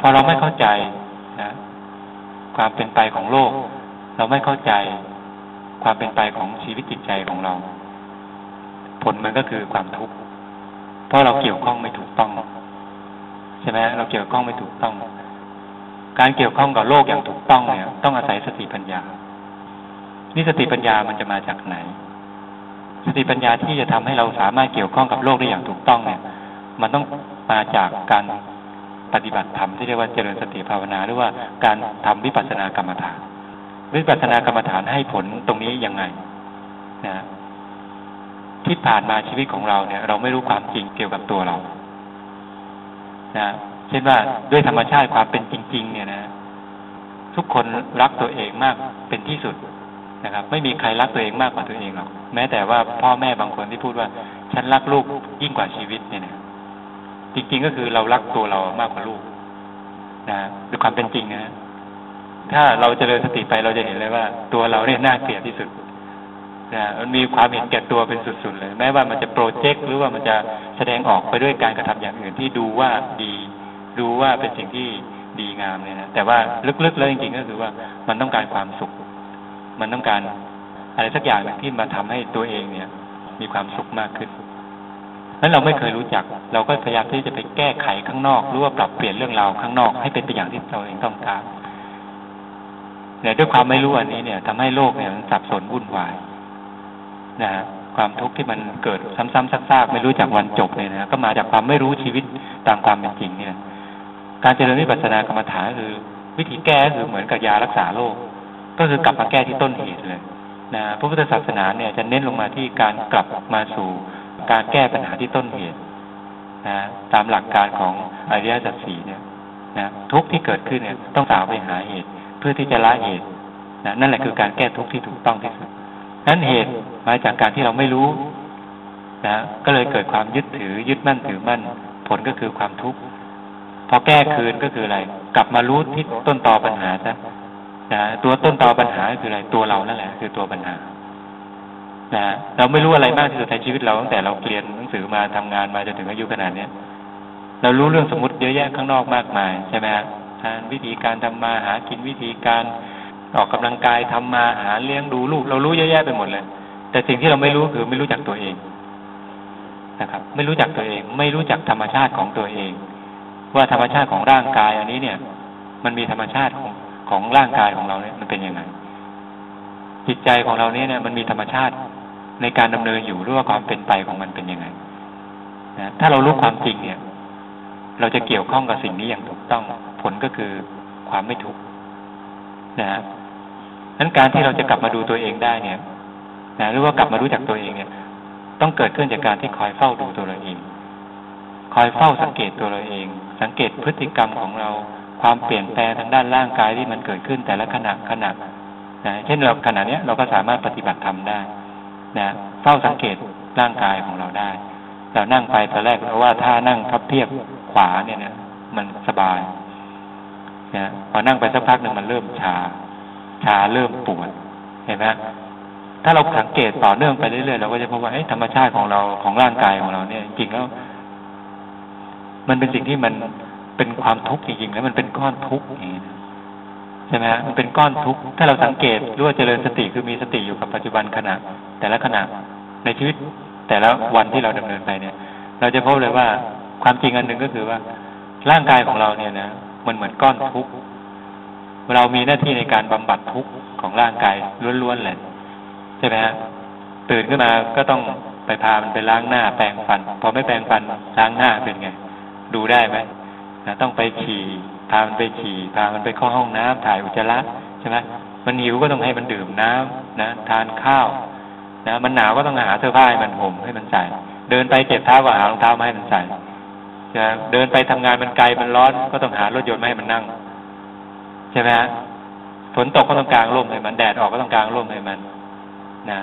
พอเราไม่เข้าใจนะความเป็นไปของโลก เราไม่เข้าใจความเป็นไปของชีวิตจิตใจของเรา ผลมันก็คือความทุกข์เพราะเราเกี่ยวข้องไม่ถูกต้อง ใช่ไหมเราเกี่ยวข้องไม่ถูกต้อง การเกี่ยวข้องกับโลกอย่างถูกต้องเนี่ย ต้องอาศัยสติปัญญา นี่สติปัญญามันจะมาจากไหน สติปัญญาที่จะทำให้เราสามารถเกี่ยวข้องกับโลกได้อย่างถูกต้องเนี่ย มันต้องมาจากการปฏิบัติธรรมที่เรียกว่าเจริญสติภาวนาหรือว่าการทำวิปัสสนากรรมฐานวิปัสสนากรรมฐานให้ผลตรงนี้ยังไงนะที่ผ่านมาชีวิตของเราเนี่ย เราไม่รู้ความจริงเกี่ยวกับตัวเรา นะเช่นว่าด้วยธรรมชาติความเป็นจริง ๆ เนี่ยนะ ทุกคนรักตัวเองมากเป็นที่สุดนะครับ ไม่มีใครรักตัวเองมากกว่าตัวเองหรอกแม้แต่ว่าพ่อแม่บางคนที่พูดว่า ฉันรักลูกยิ่งกว่าชีวิตเนี่ยนะจริง ๆ ก็คือเรารักตัวเรามากกว่าลูกนะด้วยความเป็นจริงนะถ้าเราจเจริญสติไปเราจะเห็นเลยว่า ตัวเราเนี่ยน่าเกลียดที่สุด นะมันมีความเห็นแก่ตัวเป็นสุด ๆ เลย แม้ว่ามันจะโปรเจกต์หรือว่ามันจะแสดงออกไปด้วยการกระทำอย่างอื่นที่ดูว่าดี ดูว่าเป็นสิ่งที่ดีงามเนี่ยนะแต่ว่าลึกๆแล้วจริงๆก็คือว่ามันต้องการความสุข มันต้องการอะไรสักอย่างที่มาทำให้ตัวเองเนี่ย มีความสุขมากขึ้นนั้นเราไม่เคยรู้จัก เราก็พยายามที่จะไปแก้ไขข้างนอกหรือว่าปรับเปลี่ยนเรื่องราวข้างนอกให้เป็นไปอย่างที่เราเองต้องการเนี่ยด้วยความไม่รู้อันนี้เนี่ยทำให้โลกเนี่ยมันสับสนวุ่นวาย นะฮะความทุกข์ที่มันเกิดซ้ำๆซากๆไม่รู้จักวันจบเลยนะก็มาจากความไม่รู้ชีวิตตามความเป็นจริงเนี่ยการเจริญวิปัสสนากรรมฐานคือ วิธีแก้คือเหมือนกับยารักษาโรคก็คือกลับมาแก้ที่ต้นเหตุเลยนะพระพุทธศาสนาเนี่ยจะเน้นลงมาที่การกลับมาสู่การแก้ปัญหาที่ต้นเหตุนะตามหลักการของอริยสัจสี่เนี่ยนะทุกที่เกิดขึ้นเนี่ยต้องสาวไปหาเหตุ เพื่อที่จะละเหตุนะนั่นแหละคือการแก้ทุกข์ที่ถูกต้องที่สุด นั้นเหตุมาจากการที่เราไม่รู้นะก็เลยเกิดความยึดถือ ยึดมั่นถือมั่น ผลก็คือความทุกข์พอแก้คืนก็คืออะไร กลับมารู้ที่ต้นตอปัญหาซะนะตัวต้นตอปัญหาคืออะไร ตัวเรานั่นแหละ คือตัวปัญหานะเราไม่รู้อะไรมากที่สุดในชีวิตเราตั้งแต่เราเรียนหนังสือมาทำงานมาจนถึงอายุขนาดเนี้ยเรารู้เรื่องสมมติเยอะแยะข้างนอกมากมายใช่ไหมครับวิธีการทำมาหากินวิธีการ ออกกำลังกายทำมาหาเลี้ยงดูลูก เรารู้เยอะแยะไปหมดเลย แต่สิ่งที่เราไม่รู้คือไม่รู้จักตัวเองนะครับ ไม่รู้จักตัวเอง ไม่รู้จักธรรมชาติของตัวเอง ว่าธรรมชาติของร่างกายอันนี้เนี่ย มันมีธรรมชาติของของร่างกายของเราเนี่ยมันเป็นยังไงจิตใจของเราเนี่ยเนี่ยมันมีธรรมชาติในการดำเนินอยู่หรือว่าความเป็นไปของมันเป็นยังไงนะถ้าเรารู้ความจริงเนี่ย เราจะเกี่ยวข้องกับสิ่งนี้อย่างถูกต้องผลก็คือความไม่ทุกข์นะฮะ นั้นการที่เราจะกลับมาดูตัวเองได้เนี่ยนะหรือว่ากลับมารู้จักตัวเองเนี่ย ต้องเกิดขึ้นจากการที่คอยเฝ้าดูตัวเราเอง คอยเฝ้าสังเกตตัวเราเอง สังเกตพฤติกรรมของเรา ความเปลี่ยนแปลงทางด้านร่างกายที่มันเกิดขึ้นแต่ละขณะขณะนะเช่นเราขณะเนี้ยเราก็สามารถปฏิบัติทำได้นะเฝ้าสังเกตร่างกายของเราได้ เรานั่งไปตอนแรกเพราะว่าถ้านั่งพับเพียบขวาเนี่ยนะมันสบายนะพอนั่งไปสักพักหนึ่งมันเริ่มชา ชาเริ่มปวดเห็นไหมถ้าเราสังเกตต่อเนื่องไปเรื่อยๆเราก็จะพบว่าธรรมชาติของเราของร่างกายของเราเนี่ยจริงแล้ว มันเป็นสิ่งที่มันเป็นความทุกข์จริงๆแล้วมันเป็นก้อนทุกข์อย่างนี้ใช่ไหมฮะมันเป็นก้อนทุกข์ถ้าเราสังเกตรู้ว่าเจริญสติคือมีสติอยู่กับปัจจุบันขณะ แต่ละขณะในชีวิตแต่ละวันที่เราดำเนินไปเนี่ย เราจะพบเลยว่าความจริงอันหนึ่งก็คือว่า ร่างกายของเราเนี่ยนะมันเหมือนก้อนทุกข์ เรามีหน้าที่ในการบำบัดทุกข์ของร่างกายล้วนๆเลยใช่ไหมฮะตื่นขึ้นมาก็ต้องไปพามันไปล้างหน้า แปรงฟัน พอไม่แปรงฟันล้างหน้าเป็นไง ดูได้ไหมนะต้องไปฉี่พามันไปฉี่พามันไปเข้าห้องน้ำถ่ายอุจจาระใช่ไหมมันหิวก็ต้องให้มันดื่มน้ำนะทานข้าวนะมันหนาวก็ต้องหาเสื้อผ้าให้มันห่มให้มันใส่เดินไปเจ็บเท้าก็หารองเท้ามาให้มันใส่จะเดินไปทำงานมันไกลมันร้อนก็ต้องหารถยนต์มาให้มันนั่ง ใช่ไหมฮะฝนตกก็ต้องกลางร่มให้มันแดดออกก็ต้องกลางร่มให้มัน นะ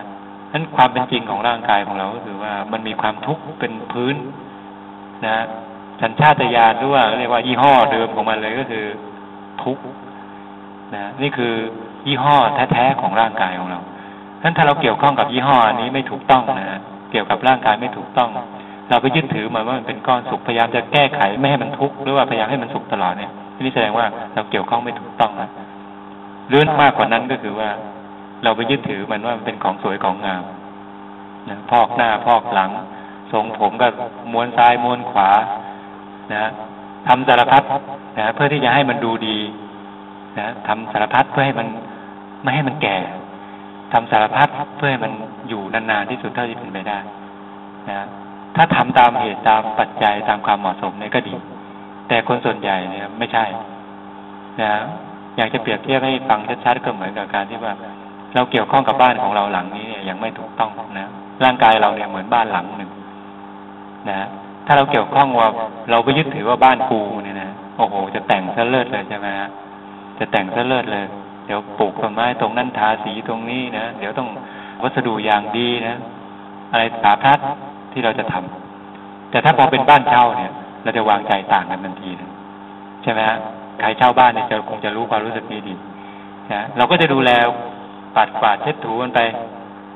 นั้นความเป็นจริงของร่างกายของเราก็คือว่ามันมีความทุกข์เป็นพื้น นะสัญชาตญาณหรือว่าเรียกว่ายี่ห้อเดิมของมันเลยก็คือ ทุกข์นะนี่คือยี่ห้อแท้ๆของร่างกายของเราท่านถ้าเราเกี่ยวข้องกับยี่ห้อนนี้ไม่ถูกต้องนะ เกี่ยวกับร่างกายไม่ถูกต้อง เราไปยึดถือมันว่ามันเป็นก้อนสุขพยายามจะแก้ไขไม่ให้มันทุกข์หรือว่าพยายามให้มันสุขตลอดเนี่ย นี่แสดงว่าเราเกี่ยวข้องไม่ถูกต้องนะเลื่อนมากกว่านั้นก็คือว่า เราไปยึดถือมันว่ามันเป็นของสวยของงามนะพอกหน้าพอกหลัง ทรงผมก็ม้วนซ้ายม้วนขวา นะทำสารพัดนะเพื่อที่จะให้มันดูดีนะทำสารพัดเพื่อให้มันไม่ให้มันแก่ทำสารพัดเพื่อให้มันอยู่นานๆที่สุดเท่าที่เป็นไปได้ นะถ้าทำตามเหตุตามปัจจัยตามความเหมาะสมเนี่ยก็ดี แต่คนส่วนใหญ่เนี่ยไม่ใช่ นะอยากจะเปรียบเทียบให้ฟังชัดๆก็เหมือนกับการที่ว่า เราเกี่ยวข้องกับบ้านของเราหลังนี้เนี่ยยังไม่ถูกต้องนะร่างกายเราเนี่ยเหมือนบ้านหลังหนึ่งนะถ้าเราเกี่ยวข้องว่าเราไปยึดถือว่าบ้านกูเนี่ยนะโอ้โห จะแต่งซะเลิศเลยใช่ไหมฮะจะแต่งซะเลิศเลย เดี๋ยวปลูกต้นไม้ตรงนั้นทาสีตรงนี้นะเดี๋ยวต้องวัสดุอย่างดีนะ อะไรสาพัดที่เราจะทำแต่ถ้าพอเป็นบ้านเช่าเนี่ย เราจะวางใจต่างกันทันทีนะใช่ไหมฮะใครเช่าบ้านเนี่ยจะคงจะรู้ความรู้สึกนี้ดีนะเราก็จะดูแลปัดกวาดเช็ดถูมันไป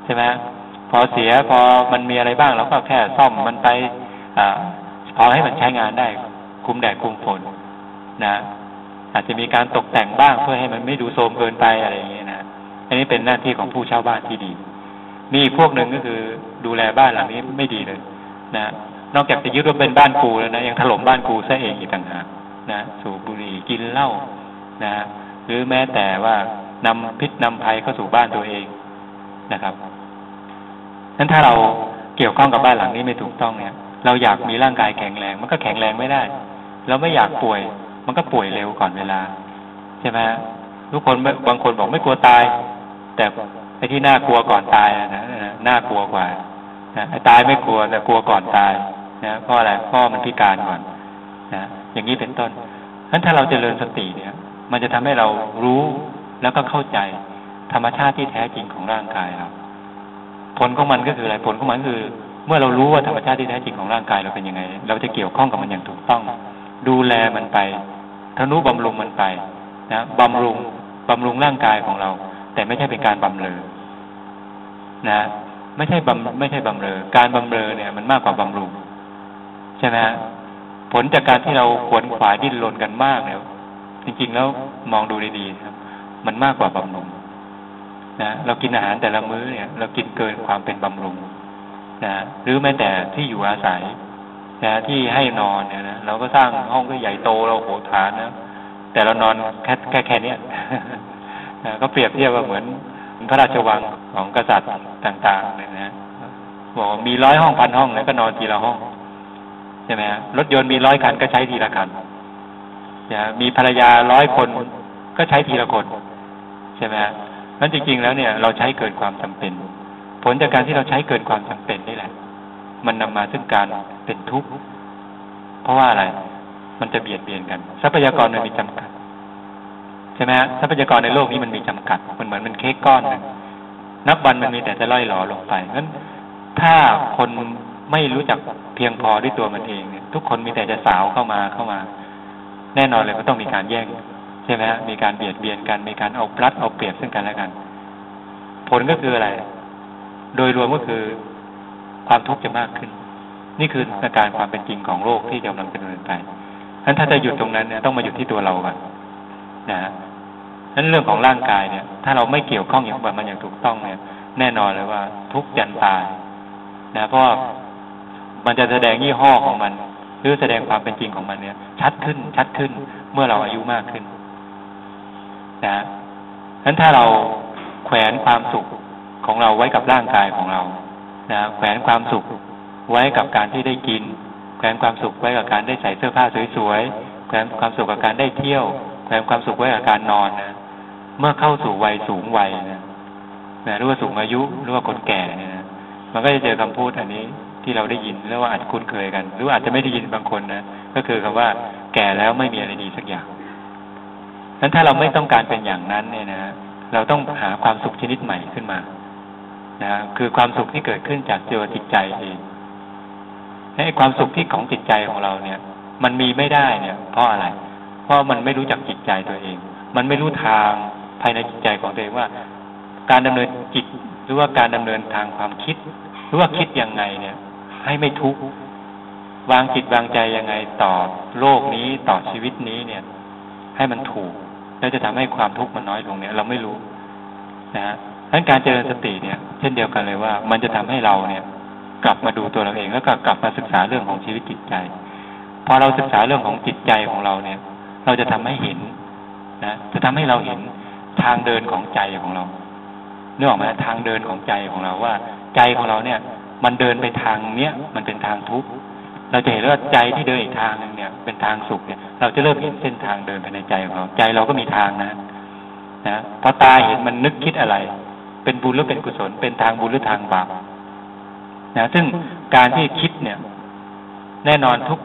ใช่ไหมพอเสียพอมันมีอะไรบ้างเราก็แค่ซ่อมมันไปอพอให้มันใช้งานได้ คุมแดดคุมฝนนะอาจจะมีการตกแต่งบ้างเพื่อให้มันไม่ดูโทรมเกินไปอะไรอย่างเงี้ยนะอันนี้เป็นหน้าที่ของผู้เช่าบ้านที่ดี มีพวกหนึ่งก็คือดูแลบ้านหลังนี้ไม่ดีเลย นะ นอกจากจะยึดว่าเป็นบ้านกูแล้วนะยังถล่มบ้านกูซะเองอีกต่างหากนะสูบบุหรี่กินเหล้านะหรือแม้แต่ว่านำพิษนำภัยเข้าสู่บ้านตัวเองนะครับนั้นถ้าเราเกี่ยวข้องกับบ้านหลังนี้ไม่ถูกต้องเนี่ย เราอยากมีร่างกายแข็งแรง มันก็แข็งแรงไม่ได้ เราไม่อยากป่วย มันก็ป่วยเร็วก่อนเวลาใช่ไหมทุกคนบางคนบอกไม่กลัวตาย แต่ไอ้ที่น่ากลัวก่อนตายนะน่ากลัวกว่านะตายไม่กลัวแต่กลัวก่อนตาย นะเพราะอะไรพราะมันพิการก่อนนะอย่างนี้เป็นต้นฉะนั้นถ้าเราจเจริญสติเนี่ย มันจะทำให้เรารู้แล้วก็เข้าใจธรรมชาติที่แท้จริงของร่างกายเราผลของมันก็คืออะไรผลของมันคือ เมื่อเรารู้ว่าธรรมชาติที่แท้จริงของร่างกายเราเป็นยังไง เราจะเกี่ยวข้องกับมันอย่างถูกต้อง ดูแลมันไปทนุบำรุงมันไปนะบำรุงบำรุงร่างกายของเรา แต่ไม่ใช่เป็นการบำเรอนะ ไม่ใช่บำไม่ใช่บำเรอการบำเรอเนี่ย มันมากกว่าบำรุง ใช่ไหมผลจากการที่เราขวนขวายดิ้นรนกันมากเนี่ยจริงๆแล้วมองดูดีๆครับ มันมากกว่าบำรุงนะเรากินอาหารแต่ละมื้อเนี่ย เรากินเกินความเป็นบำรุงนะหรือแม้แต่ที่อยู่อาศัยนะที่ให้นอนเนี่ยนะเราก็สร้างห้องก็ใหญ่โตเราโหฐานนะแต่เรานอนแค่แค่แค่นี้นะก็เปรียบเทียบว่าเหมือนพระราชวังของกษัตริย์ต่างๆเนี่ยนะบอกมีร้อยห้องพันห้องแล้วก็นอนทีละห้อง ช่ไหมรถยนต์มีร้อยคันก็ใช้ทีละคันนะมีภรรยาร้อยคนก็ใช้ทีละคนใช่ไหมนั้นจริง ๆ แล้วเนี่ย เราใช้เกินความจำเป็น ผลจากการที่เราใช้เกินความจำเป็นนี่แหละ มันนำมาซึ่งการเป็นทุกข์เพราะว่าอะไร มันจะเบียดเบียนกัน ทรัพยากรมันมีจำกัดใช่ไหมฮะทรัพยากรในโลกนี้มันมีจำกัด มันเหมือนมันเค้กก้อนนึงนับวันมันมีแต่จะล่อยหลอลงไปงั้นถ้าคน ไม่รู้จักเพียงพอด้วยตัวมันเองเนี่ยทุกคนมีแต่จะสาวเข้ามาเข้ามา แน่นอนเลยก็ต้องมีการแย่งใช่ไหมฮะมีการเบียดเบียนกัน มีการเอาปลัดเอาเปรียบซึ่งกันและกัน ผลก็คืออะไร โดยรวมก็คือความทุกข์จะมากขึ้น นี่คืออาการความเป็นจริงของโลกที่กำลังดำเนินไปฉะนั้นถ้าจะหยุดตรงนั้นเนี่ยต้องมาหยุดที่ตัวเราก่อนนะฮะนั้นเรื่องของร่างกายเนี่ย ถ้าเราไม่เกี่ยวข้องอย่างแบบมันอย่างถูกต้องเนี่ย แน่นอนเลยว่า ทุกยันตายนะเพราะ มันจะแสดงยี่ห้อของมัน หรือแสดงความเป็นจริงของมันเนี่ย ชัดขึ้นชัดขึ้นเมื่อเราอายุมากขึ้น นะนั้นถ้าเราแขวนความสุขของเราไว้กับร่างกายของเรานะแขวนความสุขไว้กับการที่ได้กิน แขวนความสุขไว้กับการได้ใส่เสื้อผ้าสวยๆแขวนความสุขกับการได้เที่ยว แขวนความสุขไว้กับการนอนนะเมื่อเข้าสู่วัยสูงวัยนะนะหรือว่าสูงอายุหรือว่าคนแก่เนี่ยนะมันก็จะเจอคำพูดอันนี้ ที่เราได้ยินแล้วว่าอาจจะคุ้นเคยกัน หรืออาจจะไม่ได้ยินบางคนนะก็คือคำว่า แก่แล้วไม่มีอะไรดีสักอย่างนั้นถ้าเราไม่ต้องการเป็นอย่างนั้นเนี่ยนะเราต้องหาความสุขชนิดใหม่ขึ้นมานะคือความสุขที่เกิดขึ้นจากตัวจิตใจเองให้ความสุขที่ของจิตใจของเราเนี่ย มันมีไม่ได้เนี่ย เพราะอะไร เพราะมันไม่รู้จักจิตใจตัวเอง มันไม่รู้ทางภายในจิตใจของตัวเองว่า การดำเนินจิตหรือว่าการดำเนินทางความคิด หรือว่าคิดยังไงเนี่ย ให้ไม่ทุกข์วางจิตวางใจยังไงต่อโลกนี้ต่อชีวิตนี้เนี่ย ให้มันถูก แล้วจะทำให้ความทุกข์มันน้อยลงเนี่ย เราไม่รู้นะฮะดังการเจริญสติเนี่ย เช่นเดียวกันเลยว่า มันจะทำให้เราเนี่ย กลับมาดูตัวเราเองแล้วก็กลับมาศึกษาเรื่องของชีวิตจิตใจ พอเราศึกษาเรื่องของจิตใจของเราเนี่ย เราจะทำให้เห็นนะจะทำให้เราเห็นทางเดินของใจของเราเนื่องมาทางเดินของใจของเราว่า ใจของเราเนี่ย มันเดินไปทางเนี้ยมันเป็นทางทุกข์เราจะเห็นว่าใจที่เดินอีกทางหนึ่งเนี่ย เป็นทางสุขเนี่ย เราจะเริ่มเห็นเส้นทางเดินภายในใจของเราใจเราก็มีทางนะนะพอตาเห็นมันนึกคิดอะไร เป็นบุญหรือเป็นกุศล เป็นทางบุญหรือทางบาปนะซึ่งการที่คิดเนี่ย แน่นอนทุก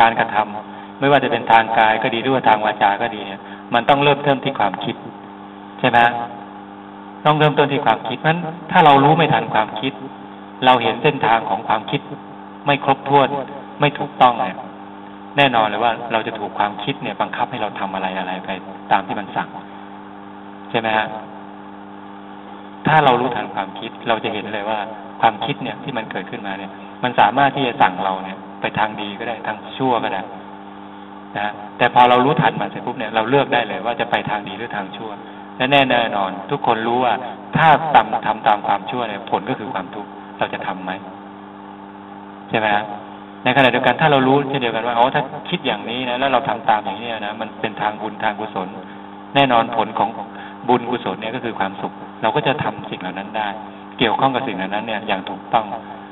การกระทำไม่ว่าจะเป็นทางกายก็ดีหรือว่าทางวาจาก็ดีเนี่ย มันต้องเริ่มเริ่มที่ความคิด ใช่ไหมต้องเริ่มต้นที่ความคิดเพราะฉะนั้นถ้าเรารู้ไม่ทันความคิด เราเห็นเส้นทางของความคิดไม่ครบถ้วนไม่ถูกต้องเนี่ยแน่นอนเลยว่าเราจะถูกความคิดเนี่ย บังคับให้เราทำอะไรอะไรไป ตามที่มันสั่งใช่ไหมฮะถ้าเรารู้ทันความคิดเราจะเห็นเลยว่า ความคิดเนี่ยที่มันเกิดขึ้นมาเนี่ย มันสามารถที่จะสั่งเราเนี่ย ไปทางดีก็ได้ทางชั่วก็ได้นะแต่พอเรารู้ทันมันเสร็จปุ๊บเนี่ยเราเลือกได้เลยว่าจะไปทางดีหรือทางชั่วและแน่แน่นอน ทุกคนรู้ว่า ถ้าทำทำตามความชั่วเนี่ย ผลก็คือความทุกข์ เราจะทํำไหมใช่ไหมในขณะเดียวกันถ้าเรารู้เช่นเดียวกันว่าอ๋อถ้าคิดอย่างนี้นะแล้วเราทำตามอย่างนี้นะมันเป็นทางบุญทางกุศล แน่นอนผลของบุญกุศลเนี่ยก็คือความสุข เราก็จะทำสิ่งเหล่านั้นได้ เกี่ยวข้องกับสิ่งเหล่านั้นเนี่ยอย่างถูกต้อง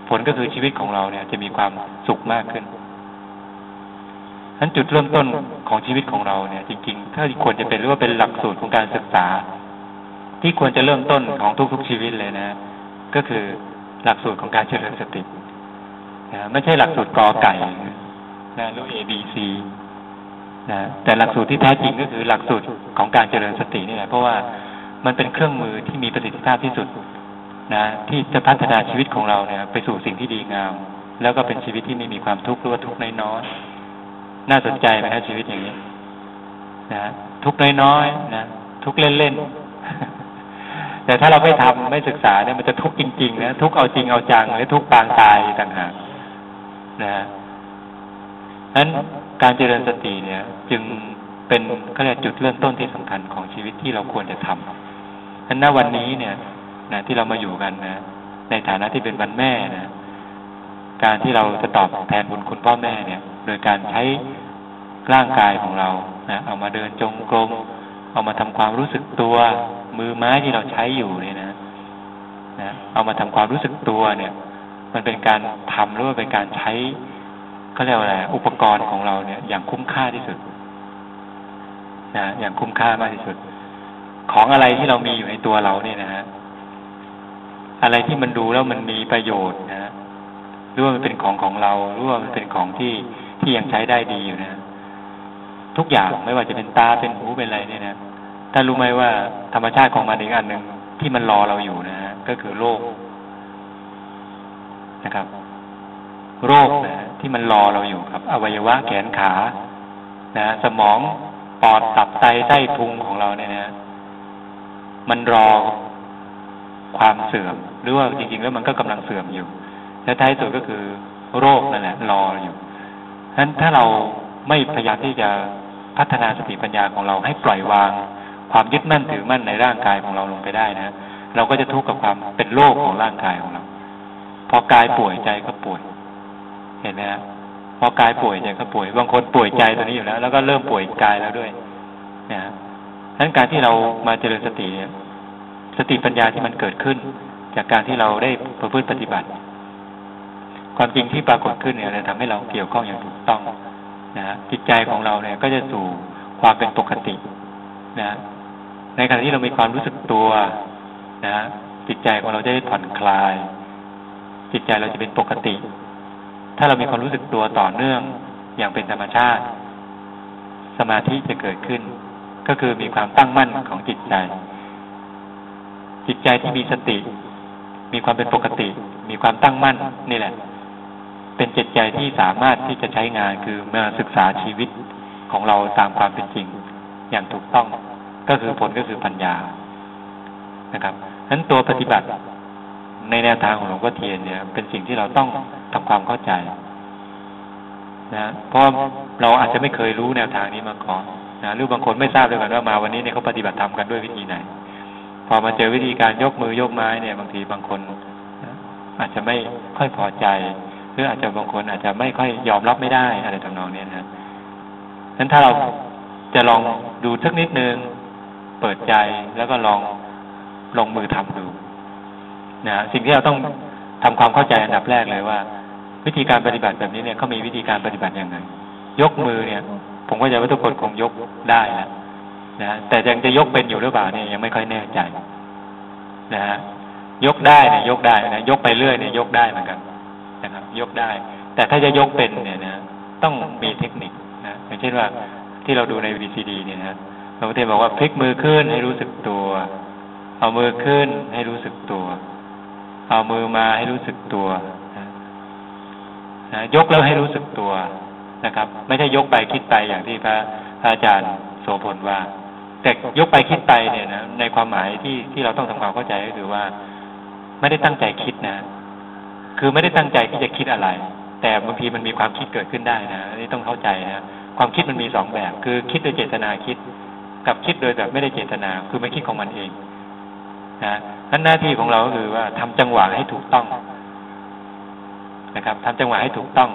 ผลก็คือชีวิตของเราเนี่ย จะมีความสุขมากขึ้นนั้นจุดเริ่มต้นของชีวิตของเราเนี่ย จริงๆ ถ้าควรจะเป็นหรือว่าเป็นหลักสูตรของการศึกษา ที่ควรจะเริ่มต้นของทุกๆชีวิตเลยนะ ก็คือ หลักสูตรของการเจริญสตินะไม่ใช่หลักสูตรกอไก่นะรู้ A B C นะแต่หลักสูตรที่แท้จริงก็คือหลักสูตรของการเจริญสตินี่แหละเพราะว่ามันเป็นเครื่องมือที่มีประสิทธิภาพที่สุดนะที่จะพัฒนาชีวิตของเราเนี่ย ไปสู่สิ่งที่ดีงาม แล้วก็เป็นชีวิตที่ไม่มีความทุกข์หรือว่าทุกข์น้อยๆน่าสนใจไหมครับชีวิตอย่างนี้นะทุกข์น้อยๆนะทุกข์เล่นๆ แต่ถ้าเราไม่ทำไม่ศึกษาเนี่ยมันจะทุกข์จริงๆนะทุกข์เอาจริงเอาจังและทุกข์ปางตายต่างหากนะนั้นการเจริญสติเนี่ย จึงเป็นก็เรียกจุดเริ่มต้นที่สำคัญของชีวิตที่เราควรจะทำฉะนั้นวันนี้เนี่ยนะที่เรามาอยู่กันนะในฐานะที่เป็นวันแม่นะการที่เราจะตอบแทนบุญคุณพ่อแม่เนี่ย โดยการใช้ร่างกายของเรานะเอามาเดินจงกรมเอามาทำความรู้สึกตัว มือไม้ที่เราใช้อยู่เนี่ยนะนะเอามาทำความรู้สึกตัวเนี่ย มันเป็นการทำหรือว่าเป็นการใช้เขาเรียกว่าอะไรอุปกรณ์ของเราเนี่ย อย่างคุ้มค่าที่สุดนะอย่างคุ้มค่ามากที่สุด ของอะไรที่เรามีอยู่ในตัวเราเนี่ยนะฮะอะไรที่มันดูแล้วมันมีประโยชน์นะหรือว่ามันเป็นของของเราหรือว่ามันเป็นของที่ที่ยังใช้ได้ดีอยู่นะ ทุกอย่างไม่ว่าจะเป็นตาเป็นหูเป็นอะไรเนี่ยนะ ถ้ารู้ไหมว่าธรรมชาติของมันอีกอันหนึ่งที่มันรอเราอยู่นะฮะก็คือโรคนะครับ โรคนะที่มันรอเราอยู่ครับ อวัยวะแขนขา นะสมองปอดตับไตไส้พุงของเราเนี่ยนะมันรอความเสื่อม หรือว่าจริงๆ แล้วมันก็กำลังเสื่อมอยู่ และท้ายสุดก็คือโรคนั่นแหละรออยู่ฉะนั้นถ้าเราไม่พยายามที่จะพัฒนาสติปัญญาของเราให้ปล่อยวาง ความยึดมั่นถือมั่นในร่างกายของเราลงไปได้นะเราก็จะทุกข์กับความเป็นโรคของร่างกายของเรา พอกายป่วยใจก็ป่วย เห็นไหมฮะพอกายป่วยใจก็ป่วย บางคนป่วยใจตัวนี้อยู่แล้ว แล้วก็เริ่มป่วยกายแล้วด้วยนะดังนั้นการที่เรามาเจริญสติเนี่ยสติปัญญาที่มันเกิดขึ้น จากการที่เราได้ประพฤติปฏิบัติ ความจริงที่ปรากฏขึ้นเนี่ยทำให้เราเกี่ยวข้องอย่างถูกต้องนะฮะจิตใจของเราเนี่ยก็จะสู่ความเป็นปกตินะ ในขณะที่เรามีความรู้สึกตัวนะจิตใจของเราจะได้ผ่อนคลาย จิตใจเราจะเป็นปกติ ถ้าเรามีความรู้สึกตัวต่อเนื่องอย่างเป็นธรรมชาติ สมาธิจะเกิดขึ้น ก็คือมีความตั้งมั่นของจิตใจ จิตใจที่มีสติ มีความเป็นปกติ มีความตั้งมั่นนี่แหละ เป็นจิตใจที่สามารถที่จะใช้งานคือมาศึกษาชีวิตของเราตามความเป็นจริง อย่างถูกต้อง ก็คือผลก็คือปัญญานะครับฉะนั้นตัวปฏิบัติในแนวทางของหลวงพ่อเทียนเนี่ย เป็นสิ่งที่เราต้องทำความเข้าใจนะเพราะเราอาจจะไม่เคยรู้แนวทางนี้มาก่อนนะหรือบางคนไม่ทราบเลยกันว่ามาวันนี้เนี่ยเขาปฏิบัติธรรมกันด้วยวิธีไหน พอมาเจอวิธีการยกมือยกไม้เนี่ย บางทีบางคนอาจจะไม่ค่อยพอใจ หรืออาจจะบางคนอาจจะไม่ค่อยยอมรับไม่ได้อะไรทำนองนี้นะนั้นถ้าเราจะลองดูสักนิดนึง เปิดใจแล้วก็ลองลงมือทำดูนะสิ่งที่เราต้องทำความเข้าใจอันดับแรกเลยว่า วิธีการปฏิบัติแบบนี้เนี่ยเขามีวิธีการปฏิบัติยังไง ยกมือเนี่ย ผมก็จะว่าทุกคนคงยกได้แล้วนะแต่ยังจะยกเป็นอยู่หรือเปล่าเนี่ยยังไม่ค่อยแน่ใจ นะฮะยกได้เนี่ยยกได้นะยกไปเรื่อยเนี่ยยกได้เหมือนกันนะครับ ยกได้ แต่ถ้าจะยกเป็นเนี่ยนะต้องมีเทคนิคนะอย่างเช่นว่าที่เราดูในวีซีดีเนี่ยนะ ระพุทธบอกว่าพลิกมือขึ้นให้รู้สึกตัว เอามือขึ้นให้รู้สึกตัว เอามือมาให้รู้สึกตัวนะยกแล้วให้รู้สึกตัวนะครับ ไม่ใช่ยกไปคิดไปอย่างที่พระอาจารย์โสพลว่า แต่ยกไปคิดไปเนี่ยนะในความหมายที่ที่เราต้องทำความเข้าใจก็คือว่า ไม่ได้ตั้งใจคิดนะ คือไม่ได้ตั้งใจที่จะคิดอะไร แต่บางทีมันมีความคิดเกิดขึ้นได้นะนี่ต้องเข้าใจนะความคิดมันมีสองแบบ คือคิดโดยเจตนาคิด กับคิดโดยแบบไม่ได้เจตนา คือไม่คิดของมันเองนะนั้นหน้าที่ของเราก็คือว่าทำจังหวะให้ถูกต้องนะครับทำจังหวะให้ถูกต้อง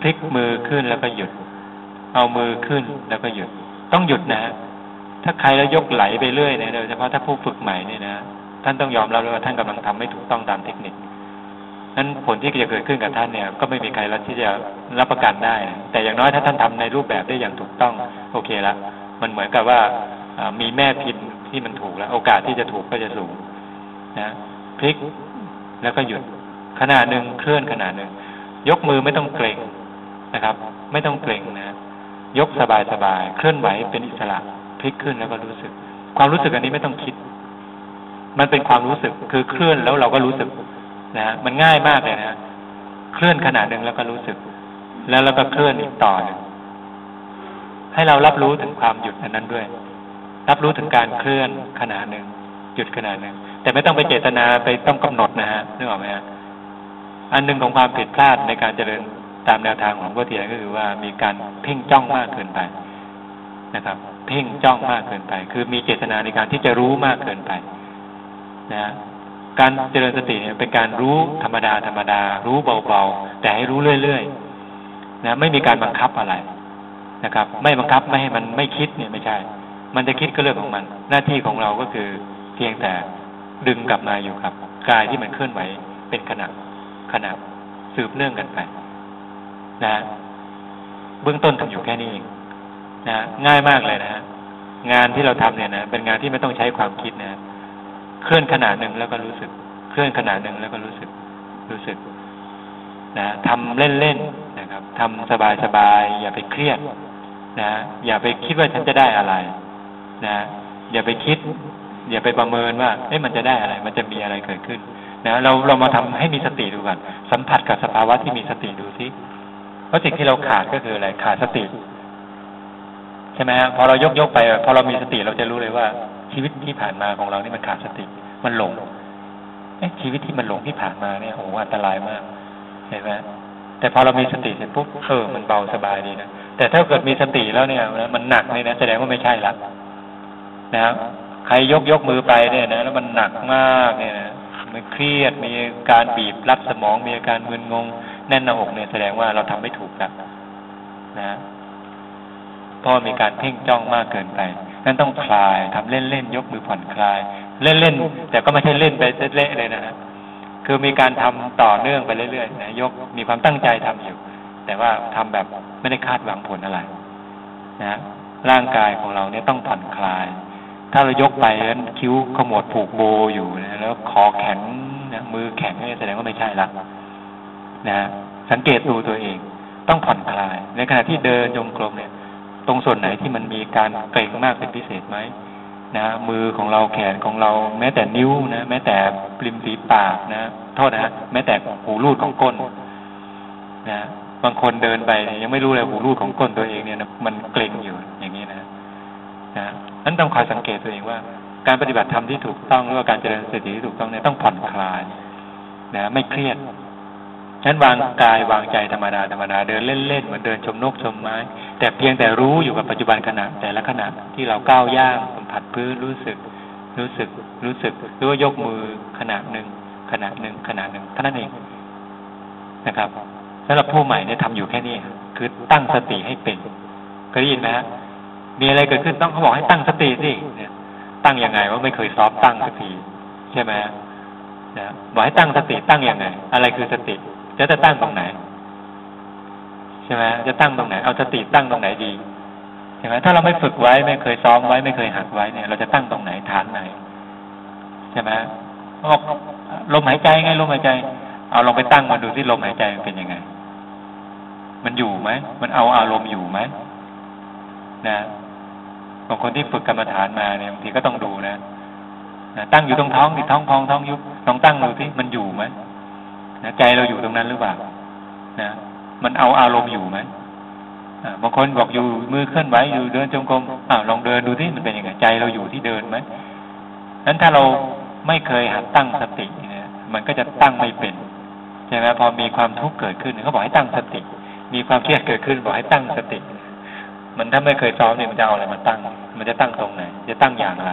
พลิกมือขึ้นแล้วก็หยุด เอามือขึ้นแล้วก็หยุด ต้องหยุดนะถ้าใครแล้วยกไหลไปเรื่อยเนี่ยโดยเฉพาะถ้าผู้ฝึกใหม่เนี่ยนะท่านต้องยอมรับเลยว่าท่านกำลังทำไม่ถูกต้องตามเทคนิคนั้นผลที่จะเกิดขึ้นกับท่านเนี่ย ก็ไม่มีใครรับที่จะรับประกันได้ แต่อย่างน้อยถ้าท่านทำในรูปแบบได้อย่างถูกต้อง โอเคละ มันเหมือนกับว่ามีแม่พินที่มันถูกแล้ว โอกาสที่จะถูกก็จะสูงนะพลิกแล้วก็หยุดขนาดหนึ่งเคลื่อนขนาดหนึ่งยกมือไม่ต้องเกรงนะครับ ไม่ต้องเกรงนะยกสบายสบายเคลื่อนไหวเป็นอิสระพลิกขึ้นแล้วก็รู้สึก ความรู้สึกอันนี้ไม่ต้องคิด มันเป็นความรู้สึกคือเคลื่อนแล้วเราก็รู้สึกนะมันง่ายมากเลยนะเคลื่อนขนาดหนึ่งแล้วก็รู้สึก แล้วเราก็เคลื่อนอีกต่อหนึ่ง ให้เรารับรู้ถึงความหยุดอันนั้นด้วย รับรู้ถึงการเคลื่อนขนาดหนึ่งหยุดขนาดหนึ่งแต่ไม่ต้องไปเจตนาไปต้องกำหนดนะฮะนึกออกไหมฮะอันหนึ่งของความผิดพลาดในการเจริญตามแนวทางของพระเทียก็คือว่ามีการเพ่งจ้องมากเกินไปนะครับ เพ่งจ้องมากเกินไป คือมีเจตนาในการที่จะรู้มากเกินไปนะการเจริญสติเนี่ยเป็นการรู้ธรรมดาธรรมดา รู้เบาๆแต่ให้รู้เรื่อยๆนะไม่มีการบังคับอะไร นะครับ ไม่บังคับไม่ให้มันไม่คิดเนี่ยไม่ใช่ มันจะคิดก็เรื่องของมัน หน้าที่ของเราก็คือเพียงแต่ดึงกลับมาอยู่กับกายที่มันเคลื่อนไหวเป็นขณะขณะสืบเนื่องกันไป นะเบื้องต้นทำอยู่แค่นี้เองนะง่ายมากเลยนะงานที่เราทำเนี่ยนะเป็นงานที่ไม่ต้องใช้ความคิดนะเคลื่อนขนาดหนึ่งแล้วก็รู้สึก เคลื่อนขนาดหนึ่งแล้วก็รู้สึก รู้สึก นะทำเล่นๆนะครับทำสบายๆอย่าไปเครียด นะอย่าไปคิดว่าฉันจะได้อะไร นะอย่าไปคิด อย่าไปประเมินว่าเอ๊ะมันจะได้อะไร มันจะมีอะไรเกิดขึ้น นะเราเรามาทำให้มีสติดูก่อนสัมผัสกับสภาวะที่มีสติดูซิเพราะสิ่งที่เราขาดก็คืออะไรขาดสติใช่ไหมฮะพอเรายกยกไป พอเรามีสติเราจะรู้เลยว่า ชีวิตที่ผ่านมาของเรานี่มันขาดสติ มันหลงเอ๊ะชีวิตที่มันหลงที่ผ่านมาเนี่ยโอ้อันตรายมากเห็นไหมแต่พอเรามีสติเสร็จปุ๊บเออมันเบาสบายดีนะ แต่ถ้าเกิดมีสติแล้วเนี่ย มันหนักเลยนะแสดงว่าไม่ใช่ละนะครับใครยกยกมือไปเนี่ยนะแล้วมันหนักมากเนี่ยนะมันเครียดมีการบีบรัดสมองมีอาการมึนงง แน่นหน้าอกเนี่ยแสดงว่าเราทำไม่ถูกแล้วนะเพราะมีการเพ่งจ้องมากเกินไป นั่นต้องคลายทำเล่นๆ ยกมือผ่อนคลาย เล่นๆ แต่ก็ไม่ใช่เล่นไปเละเลยนะ คือมีการทำต่อเนื่องไปเรื่อยๆนะยก มีความตั้งใจทำอยู่ แต่ว่าทำแบบไม่ได้คาดหวังผลอะไรนะร่างกายของเราเนี่ยต้องผ่อนคลาย ถ้าเรายกไปแล้วคิ้วขมวดผูกโบอยู่นะแล้วคอแข็งนะมือแข็งนี่แสดงว่าไม่ใช่ละนะสังเกตดูตัวเอง ต้องผ่อนคลาย ในขณะที่เดินยงกลมเนี่ย ตรงส่วนไหนที่มันมีการเกร็งมากเป็นพิเศษไหมนะมือของเราแขนของเรา แม้แต่นิ้วนะ แม้แต่ปริมฝีปากนะโทษนะแม้แต่หูรูดของก้น นะ บางคนเดินไปยังไม่รู้เลยหูรูดของก้นตัวเองเนี่ยนะมันเกร็งอยู่อย่างนี้นะนะนั้นต้องคอยสังเกตตัวเองว่า การปฏิบัติธรรมที่ถูกต้องหรือว่าการเจริญสติที่ถูกต้องเนี่ยต้องผ่อนคลายนะไม่เครียดนั้นวางกายวางใจธรรมดาธรรมดาเดินเล่นๆเหมือนเดินชมนกชมไม้ แต่เพียงแต่รู้อยู่กับปัจจุบันขณะแต่ละขณะที่เราก้าวย่างสัมผัสพื้นรู้สึก รู้สึก รู้สึกหรือว่ายกมือขณะหนึ่งขณะหนึ่งขณะหนึ่งเท่านั้นเองนะครับ สำหรับผู้ใหม่เนี่ยทำอยู่แค่นี้คือตั้งสติให้เป็นเคยได้ยินไหมฮะมีอะไรเกิดขึ้นต้องเขาบอกให้ตั้งสติสิตั้งยังไงว่าไม่เคยซ้อมตั้งสักทีใช่ไหมนะบอกให้ตั้งสติตั้งยังไง อะไรคือสติจะจะตั้งตรงไหนใช่ไหมจะตั้งตรงไหน เอาสติตั้งตรงไหนดีใช่ไหมถ้าเราไม่ฝึกไว้ไม่เคยซ้อมไว้ไม่เคยหัดไว้เนี่ย เราจะตั้งตรงไหนฐานไหนใช่ไหมออกลมหายใจไงลมหายใจ เอาลองไปตั้งมาดูที่ลมหายใจเป็นยังไง มันอยู่ไหมมันเอาอารมณ์อยู่ไหมนะบางคนที่ฝึกกรรมฐานมาเนี่ยบางทีก็ต้องดูนะนะตั้งอยู่ตรงท้องที่ท้องพองท้องยุบลองตั้งดูที่มันอยู่ไหมนะใจเราอยู่ตรงนั้นหรือเปล่านะมันเอาอารมณ์อยู่ไหมบางคนบอกอยู่มือเคลื่อนไหวอยู่เดินจงกรมอ้าวลองเดินดูที่มันเป็นยังไงใจเราอยู่ที่เดินไหมนั้นถ้าเราไม่เคยหัดตั้งสติเนี่ยมันก็จะตั้งไม่เป็นใช่ไหมพอมีความทุกข์เกิดขึ้นเขาบอกให้ตั้งสติ มีความเครียดเกิดขึ้นบอกให้ตั้งสติ มันถ้าไม่เคยซ้อมเนี่ยมันจะเอาอะไรมาตั้ง มันจะตั้งตรงไหน จะตั้งอย่างไร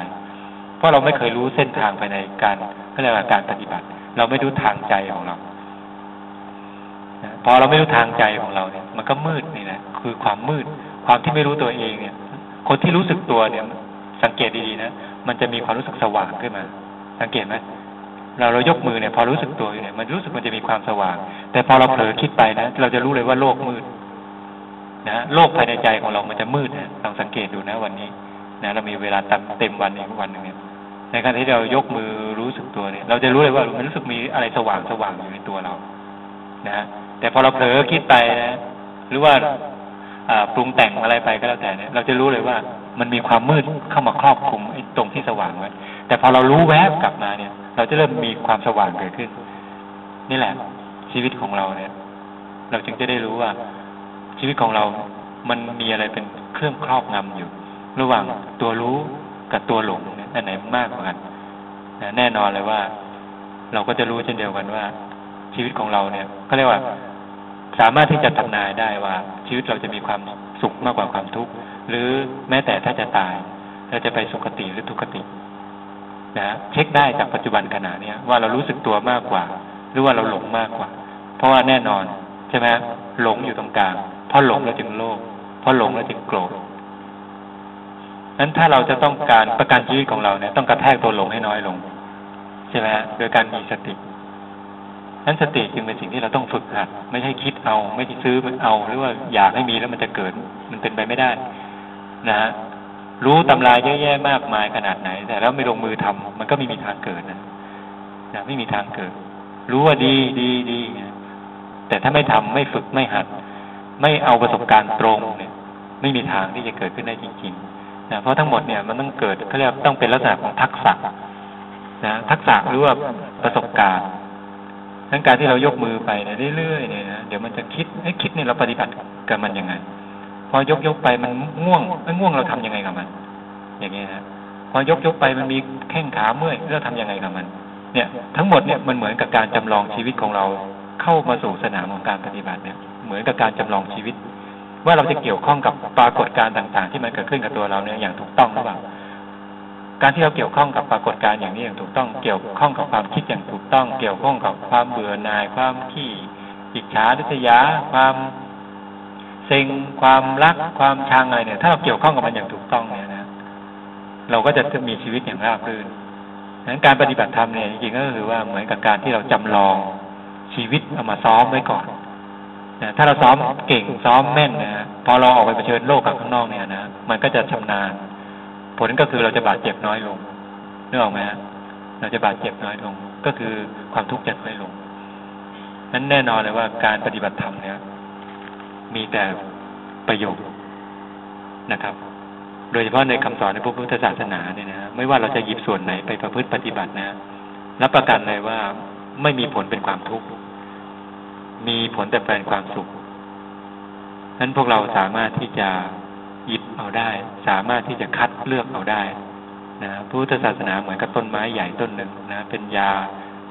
เพราะเราไม่เคยรู้เส้นทางไปในการเรียกว่าการปฏิบัติ เราไม่รู้ทางใจของเราพอเราไม่รู้ทางใจของเราเนี่ย มันก็มืดนี่แหละคือความมืด ความที่ไม่รู้ตัวเองเนี่ย คนที่รู้สึกตัวเนี่ย สังเกตดีๆนะมันจะมีความรู้สึกสว่างขึ้นมา สังเกตไหม เราเรายกมือเนี่ยพอรู้สึกตัวอยู่เนี่ยมันรู้สึกมันจะมีความสว่าง แต่พอเราเผลอคิดไปนะ เราจะรู้เลยว่าโลกมืดนะโลกภายในใจของเรามันจะมืดนะลองสังเกตดูนะวันนี้นะเรามีเวลาเต็มเต็มวันอีกวันหนึ่งเนี่ยในการที่เรายกมือรู้สึกตัวเนี่ย เราจะรู้เลยว่ามันรู้สึกมีอะไรสว่างสว่างอยู่ในตัวเรานะแต่พอเราเผลอคิดไปนะ หรือว่าปรุงแต่งอะไรไปก็แล้วแต่เนี่ย เราจะรู้เลยว่ามันมีความมืดเข้ามาครอบคลุมไอ้ตรงที่สว่างไว้ แต่พอเรารู้แวบกลับมาเนี่ย เราจะเริ่มมีความสว่างเกิดขึ้น นี่แหละ ชีวิตของเราเนี่ย เราจึงจะได้รู้ว่า ชีวิตของเรา มันมีอะไรเป็นเครื่องครอบงำอยู่ ระหว่างตัวรู้กับตัวหลงเนี่ยอันไหนมากกว่ากันแน่นอนเลยว่า เราก็จะรู้เช่นเดียวกันว่า ชีวิตของเราเนี่ยเขาเรียกว่า สามารถที่จะทำนายได้ว่า ชีวิตเราจะมีความสุขมากกว่าความทุกข์หรือแม้แต่ถ้าจะตาย เราจะไปสุคติหรือทุคติ นะเช็คได้จากปัจจุบันขณะเนี้ยว่าเรารู้สึกตัวมากกว่า หรือว่าเราหลงมากกว่า เพราะว่าแน่นอนใช่ไหมหลงอยู่ตรงกลางเพราะหลงเราจึงโลภเพราะหลงเราจึงโกรธนั้นถ้าเราจะต้องการประกันชีวิตของเราเนี่ยต้องกระแทกตัวหลงให้น้อยลงใช่ไหมโดยการมีสตินั้นสติจึงเป็นสิ่งที่เราต้องฝึกหัดไม่ใช่คิดเอา ไม่ใช่ซื้อเอา หรือว่าอยากให้มีแล้วมันจะเกิด มันเป็นไปไม่ได้ นะฮะ รู้ตำราเยอะแยะมากมายขนาดไหน แต่แล้วไม่ลงมือทำมันก็ไม่มีทางเกิดนะนะไม่มีทางเกิด รู้ว่าดีดีดีแต่ถ้าไม่ทำไม่ฝึกไม่หัด ไม่เอาประสบการณ์ตรงเนี่ย ไม่มีทางที่จะเกิดขึ้นได้จริงๆนะเพราะทั้งหมดเนี่ยมันต้องเกิดเขาเรียกต้องเป็นลักษณะของทักษะนะทักษะหรือว่าประสบการณ์ทั้งการที่เรายกมือไปเนี่ยเรื่อยๆเนี่ยนะเดี๋ยวมันจะคิดไอ้คิดเนี่ยเราปฏิบัติกับมันยังไง พอยกยกไปมันง่วงไอ้ง่วงเราทำยังไงกับมัน อย่างเงี้ยนะพอยกยกไปมันมีแข้งขาเมื่อยเราทำยังไงกับมัน เนี่ย ทั้งหมดเนี่ยมันเหมือนกับการจำลองชีวิตของเราเข้ามาสู่สนามของการปฏิบัติเนี่ย เหมือนกับการจำลองชีวิต ว่าเราจะเกี่ยวข้องกับปรากฏการณ์ต่าง ๆ ที่มันเกิดขึ้นกับตัวเราเนี่ยอย่างถูกต้องหรือเปล่าการที่เราเกี่ยวข้องกับปรากฏการณ์อย่างนี้อย่างถูกต้อง เกี่ยวข้องกับความคิดอย่างถูกต้อง เกี่ยวข้องกับความเบื่อหน่าย ความขี้อิจฉาดิษยา ความ ซ็งความรักความชังอะไรเนี่ย ถ้าเราเกี่ยวข้องกับมันอย่างถูกต้องเนี่ยนะเราก็จะมีชีวิตอย่างราบรื่นดังนั้นการปฏิบัติธรรมเนี่ยจริงๆก็คือว่าเหมือนกับการที่เราจำลองชีวิตเอามาซ้อมไว้ก่อนนะถ้าเราซ้อมเก่งซ้อมแม่นนะพอเราออกไปเผชิญโลกกับข้างนอกเนี่ยนะมันก็จะชำนาญ ผลก็คือเราจะบาดเจ็บน้อยลงนึกออกไหมฮะเราจะบาดเจ็บน้อยลง ก็คือความทุกข์จะน้อยลงนั้นแน่นอนเลยว่าการปฏิบัติธรรมเนี่ย มีแต่ประโยชน์นะครับ โดยเฉพาะในคำสอนในพระพุทธศาสนาเนี่ยนะไม่ว่าเราจะหยิบส่วนไหนไปประพฤติปฏิบัตินะรับประกันเลยว่าไม่มีผลเป็นความทุกข์มีผลแต่เป็นความสุขนั้นพวกเราสามารถที่จะหยิบเอาได้ สามารถที่จะคัดเลือกเอาได้นะพุทธศาสนาเหมือนกับต้นไม้ใหญ่ต้นหนึ่งนะเป็นยา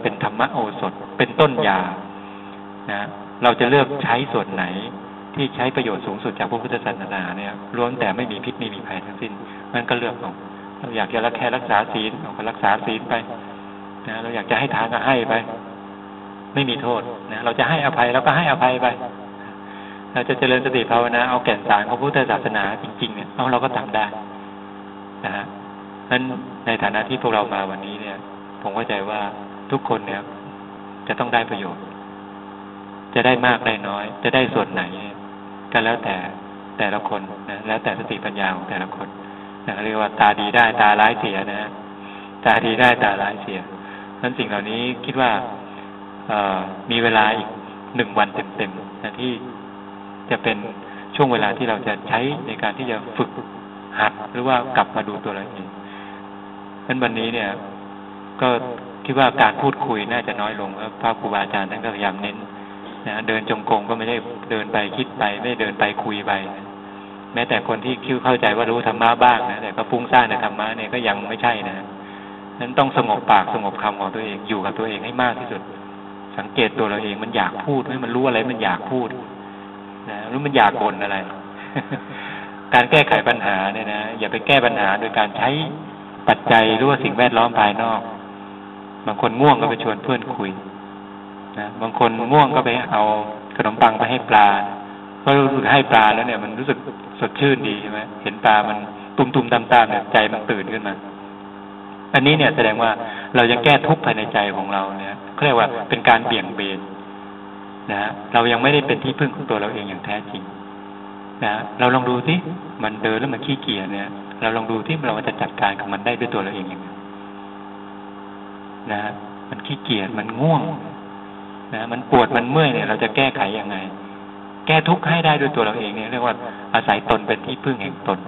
เป็นธรรมโอสถ เป็นต้นยานะเราจะเลือกใช้ส่วนไหน ที่ใช้ประโยชน์สูงสุดจากพระพุทธศาสนาเนี่ยล้วนแต่ไม่มีพิษไม่มีภัยทั้งสิ้นมันก็เลือกเอาเราอยากจะรักแค่รักษาศีลเราก็รักษาศีลไปนะเราอยากจะให้ทานก็ให้ไป ไม่มีโทษนะเราจะให้อภัยเราก็ให้อภัยไปเราจะเจริญสติภาวนาเอาแก่นสารของพุทธศาสนาจริงๆเนี่ยเราก็ทำได้นะฮะนั้นในฐานะที่พวกเรามาวันนี้เนี่ย ผมเข้าใจว่าทุกคนเนี่ยจะต้องได้ประโยชน์ จะได้มากได้น้อย จะได้ส่วนไหน ก็แล้วแต่แต่ละคนนะแล้วแต่สติปัญญาของแต่ละคนนะเรียกว่าตาดีได้ตาร้ายเสียนะตาดีได้ตาร้ายเสียนั้นสิ่งเหล่านี้คิดว่าเอมีเวลาอีกหนึ่งวันเต็มๆนะที่จะเป็นช่วงเวลาที่เราจะใช้ในการที่จะฝึกหัดหรือว่ากลับมาดูตัวเราเองเพราะวันนี้เนี่ย ก็คิดว่าการพูดคุยน่าจะน้อยลงครับพระครูบาอาจารย์ท่านก็พยายามเน้น นะเดินจงกรมก็ไม่ได้เดินไปคิดไป ไม่เดินไปคุยไป แม้แต่คนที่คิดเข้าใจว่ารู้ธรรมะบ้างนะแต่ก็ฟุ้งซ่านในธรรมะเนี่ยก็ยังไม่ใช่นะนั้นต้องสงบปากสงบคำของตัวเองอยู่กับตัวเองให้มากที่สุด สังเกตตัวเราเองมันอยากพูดให้มันรู้อะไรมันอยากพูดนะรู้มันอยากบ่นอะไร การแก้ไขปัญหาเนี่ยนะอย่าไปแก้ปัญหาโดยการใช้ปัจจัยหรือว่าสิ่งแวดล้อมภายนอกบางคนง่วงก็ไปชวนเพื่อนคุย นะ บางคนง่วงก็ไปเอาขนมปังไปให้ปลาก็รู้สึกให้ปลาแล้วเนี่ย มันรู้สึกสดชื่นดีใช่ไหมเห็นปลามันตุ่มๆตามๆเนี่ยใจมันตื่นขึ้นมา อันนี้เนี่ยแสดงว่าเรายังแก้ทุกข์ภายในใจของเราเนี่ยเขาเรียกว่าเป็นการเบี่ยงเบนนะเรายังไม่ได้เป็นที่พึ่งของตัวเราเองอย่างแท้จริงนะเราลองดูสิมันเดินแล้วมันขี้เกียจเนี่ย เราลองดูที่เราจะจัดการกับมันได้ด้วยตัวเราเองอย่างไงนะมันขี้เกียจมันง่วง นะมันปวดมันเมื่อยเนี่ย เราจะแก้ไขยังไง แก้ทุกข์ให้ได้ด้วยตัวเราเองเนี่ยเรียกว่าอาศัยตนเป็นที่พึ่งแห่งตน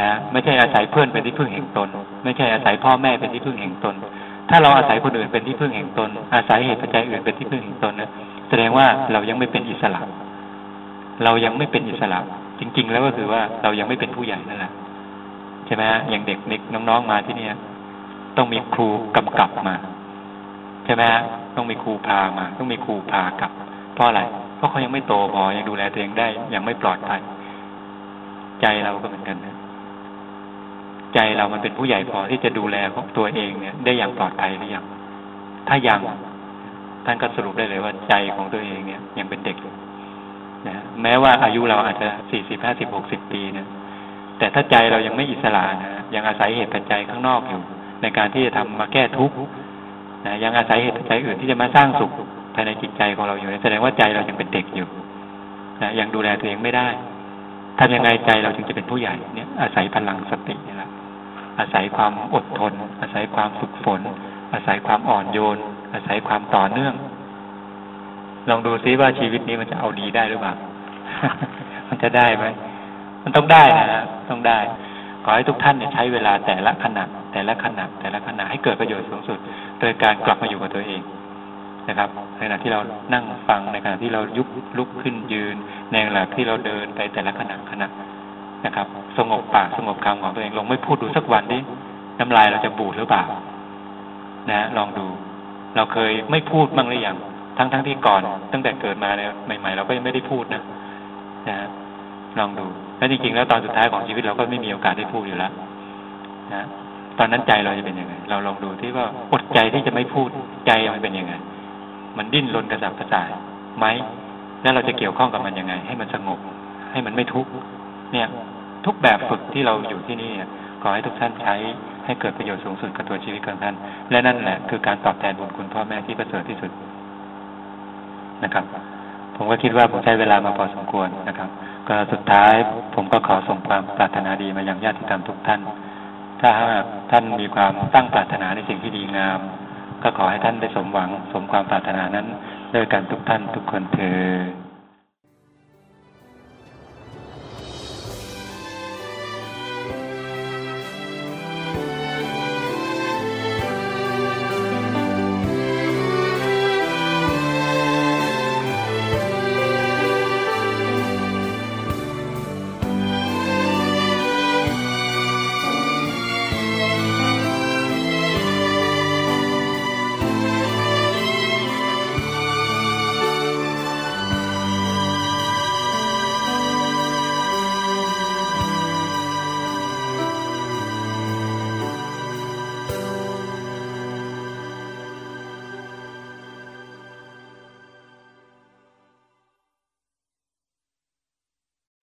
นะไม่ใช่อาศัยเพื่อนเป็นที่พึ่งแห่งตน ไม่ใช่อาศัยพ่อแม่เป็นที่พึ่งแห่งตน ถ้าเราอาศัยคนอื่นเป็นที่พึ่งแห่งตน อาศัยเหตุปัจจัยอื่นเป็นที่พึ่งแห่งตนนะแสดงว่าเรายังไม่เป็นอิสระ เรายังไม่เป็นอิสระ จริง ๆ แล้วก็คือว่าเรายังไม่เป็นผู้ใหญ่นั่นแหละใช่ไหมอย่างเด็กเด็กน้องๆมาที่เนี่ย ต้องมีครูกำกับมา ใช่ไหมต้องมีครูพามา ต้องมีครูพากลับ เพราะอะไร เพราะเขายังไม่โตพอยังดูแลตัวเองได้ ยังไม่ปลอดภัย ใจเราก็เหมือนกันนะใจเรามันเป็นผู้ใหญ่พอที่จะดูแลของตัวเองเนี่ย ได้อย่างปลอดภัยหรือยังถ้ายังท่านก็สรุปได้เลยว่าใจของตัวเองเนี่ย ยังเป็นเด็กนะแม้ว่าอายุเราอาจจะสี่สิบห้าสิบหกสิบปีนะแต่ถ้าใจเรายังไม่อิสระนะยังอาศัยเหตุปัจจัยข้างนอกอยู่ ในการที่จะทำมาแก้ทุกข์ นะยังอาศัยเหตุปัจจัยอื่นที่จะมาสร้างสุขภายในจิตใจของเราอยู่แสดงว่าใจเรายังเป็นเด็กอยู่นะยังดูแลตัวเองไม่ได้ทำยังไงใจเราจึงจะเป็นผู้ใหญ่เนี่ย อาศัยพลังสตินี่แหละอาศัยความอดทน อาศัยความฝึกฝน อาศัยความอ่อนโยน อาศัยความต่อเนื่อง ลองดูซิว่าชีวิตนี้มันจะเอาดีได้หรือเปล่า มันจะได้ไหมมันต้องได้นะต้องได้ ขอให้ทุกท่านเนี่ยใช้เวลาแต่ละขณะแต่ละขณะแต่ละขณะให้เกิดประโยชน์สูงสุด โดยการกลับมาอยู่กับตัวเองนะครับ ในขณะที่เรานั่งฟังในขณะที่เรายุบลุกขึ้นยืน ในขณะที่เราเดินไปแต่ละขณะขณะนะครับ สงบปากสงบคำของตัวเองลองไม่พูดดูสักวันดิน้ำลายเราจะบูดหรือเปล่านะลองดู เราเคยไม่พูดบ้างหรือยังทั้งทั้งที่ก่อน ตั้งแต่เกิดมาเนี่ยใหม่ ๆ เราก็ยังไม่ได้พูดนะนะลองดูแล้วจริงๆแล้วตอนสุดท้ายของชีวิตเราก็ไม่มีโอกาสได้พูดอยู่แล้วนะ ตอนนั้นใจเราจะเป็นยังไง เราลองดูที่ว่าอดใจที่จะไม่พูดใจมันเป็นยังไง มันดิ้นรนกระสับกระส่ายไหม แล้วเราจะเกี่ยวข้องกับมันยังไง ให้มันสงบ ให้มันไม่ทุกข์ เนี่ย ทุกแบบฝึกที่เราอยู่ที่นี่ขอให้ทุกท่านใช้ให้เกิดประโยชน์สูงสุดกับตัวชีวิตของท่าน และนั่นแหละคือการตอบแทนบุญคุณพ่อแม่ที่ประเสริฐที่สุดนะครับ ผมก็คิดว่าผมใช้เวลามาพอสมควรนะครับ ก็สุดท้ายผมก็ขอส่งความปรารถนาดีมายังญาติธรรมทุกท่าน ถ้าหากท่านมีความตั้งปรารถนาในสิ่งที่ดีงาม ก็ขอให้ท่านได้สมหวังสมความปรารถนานั้นด้วยกันทุกท่านทุกคนเถิด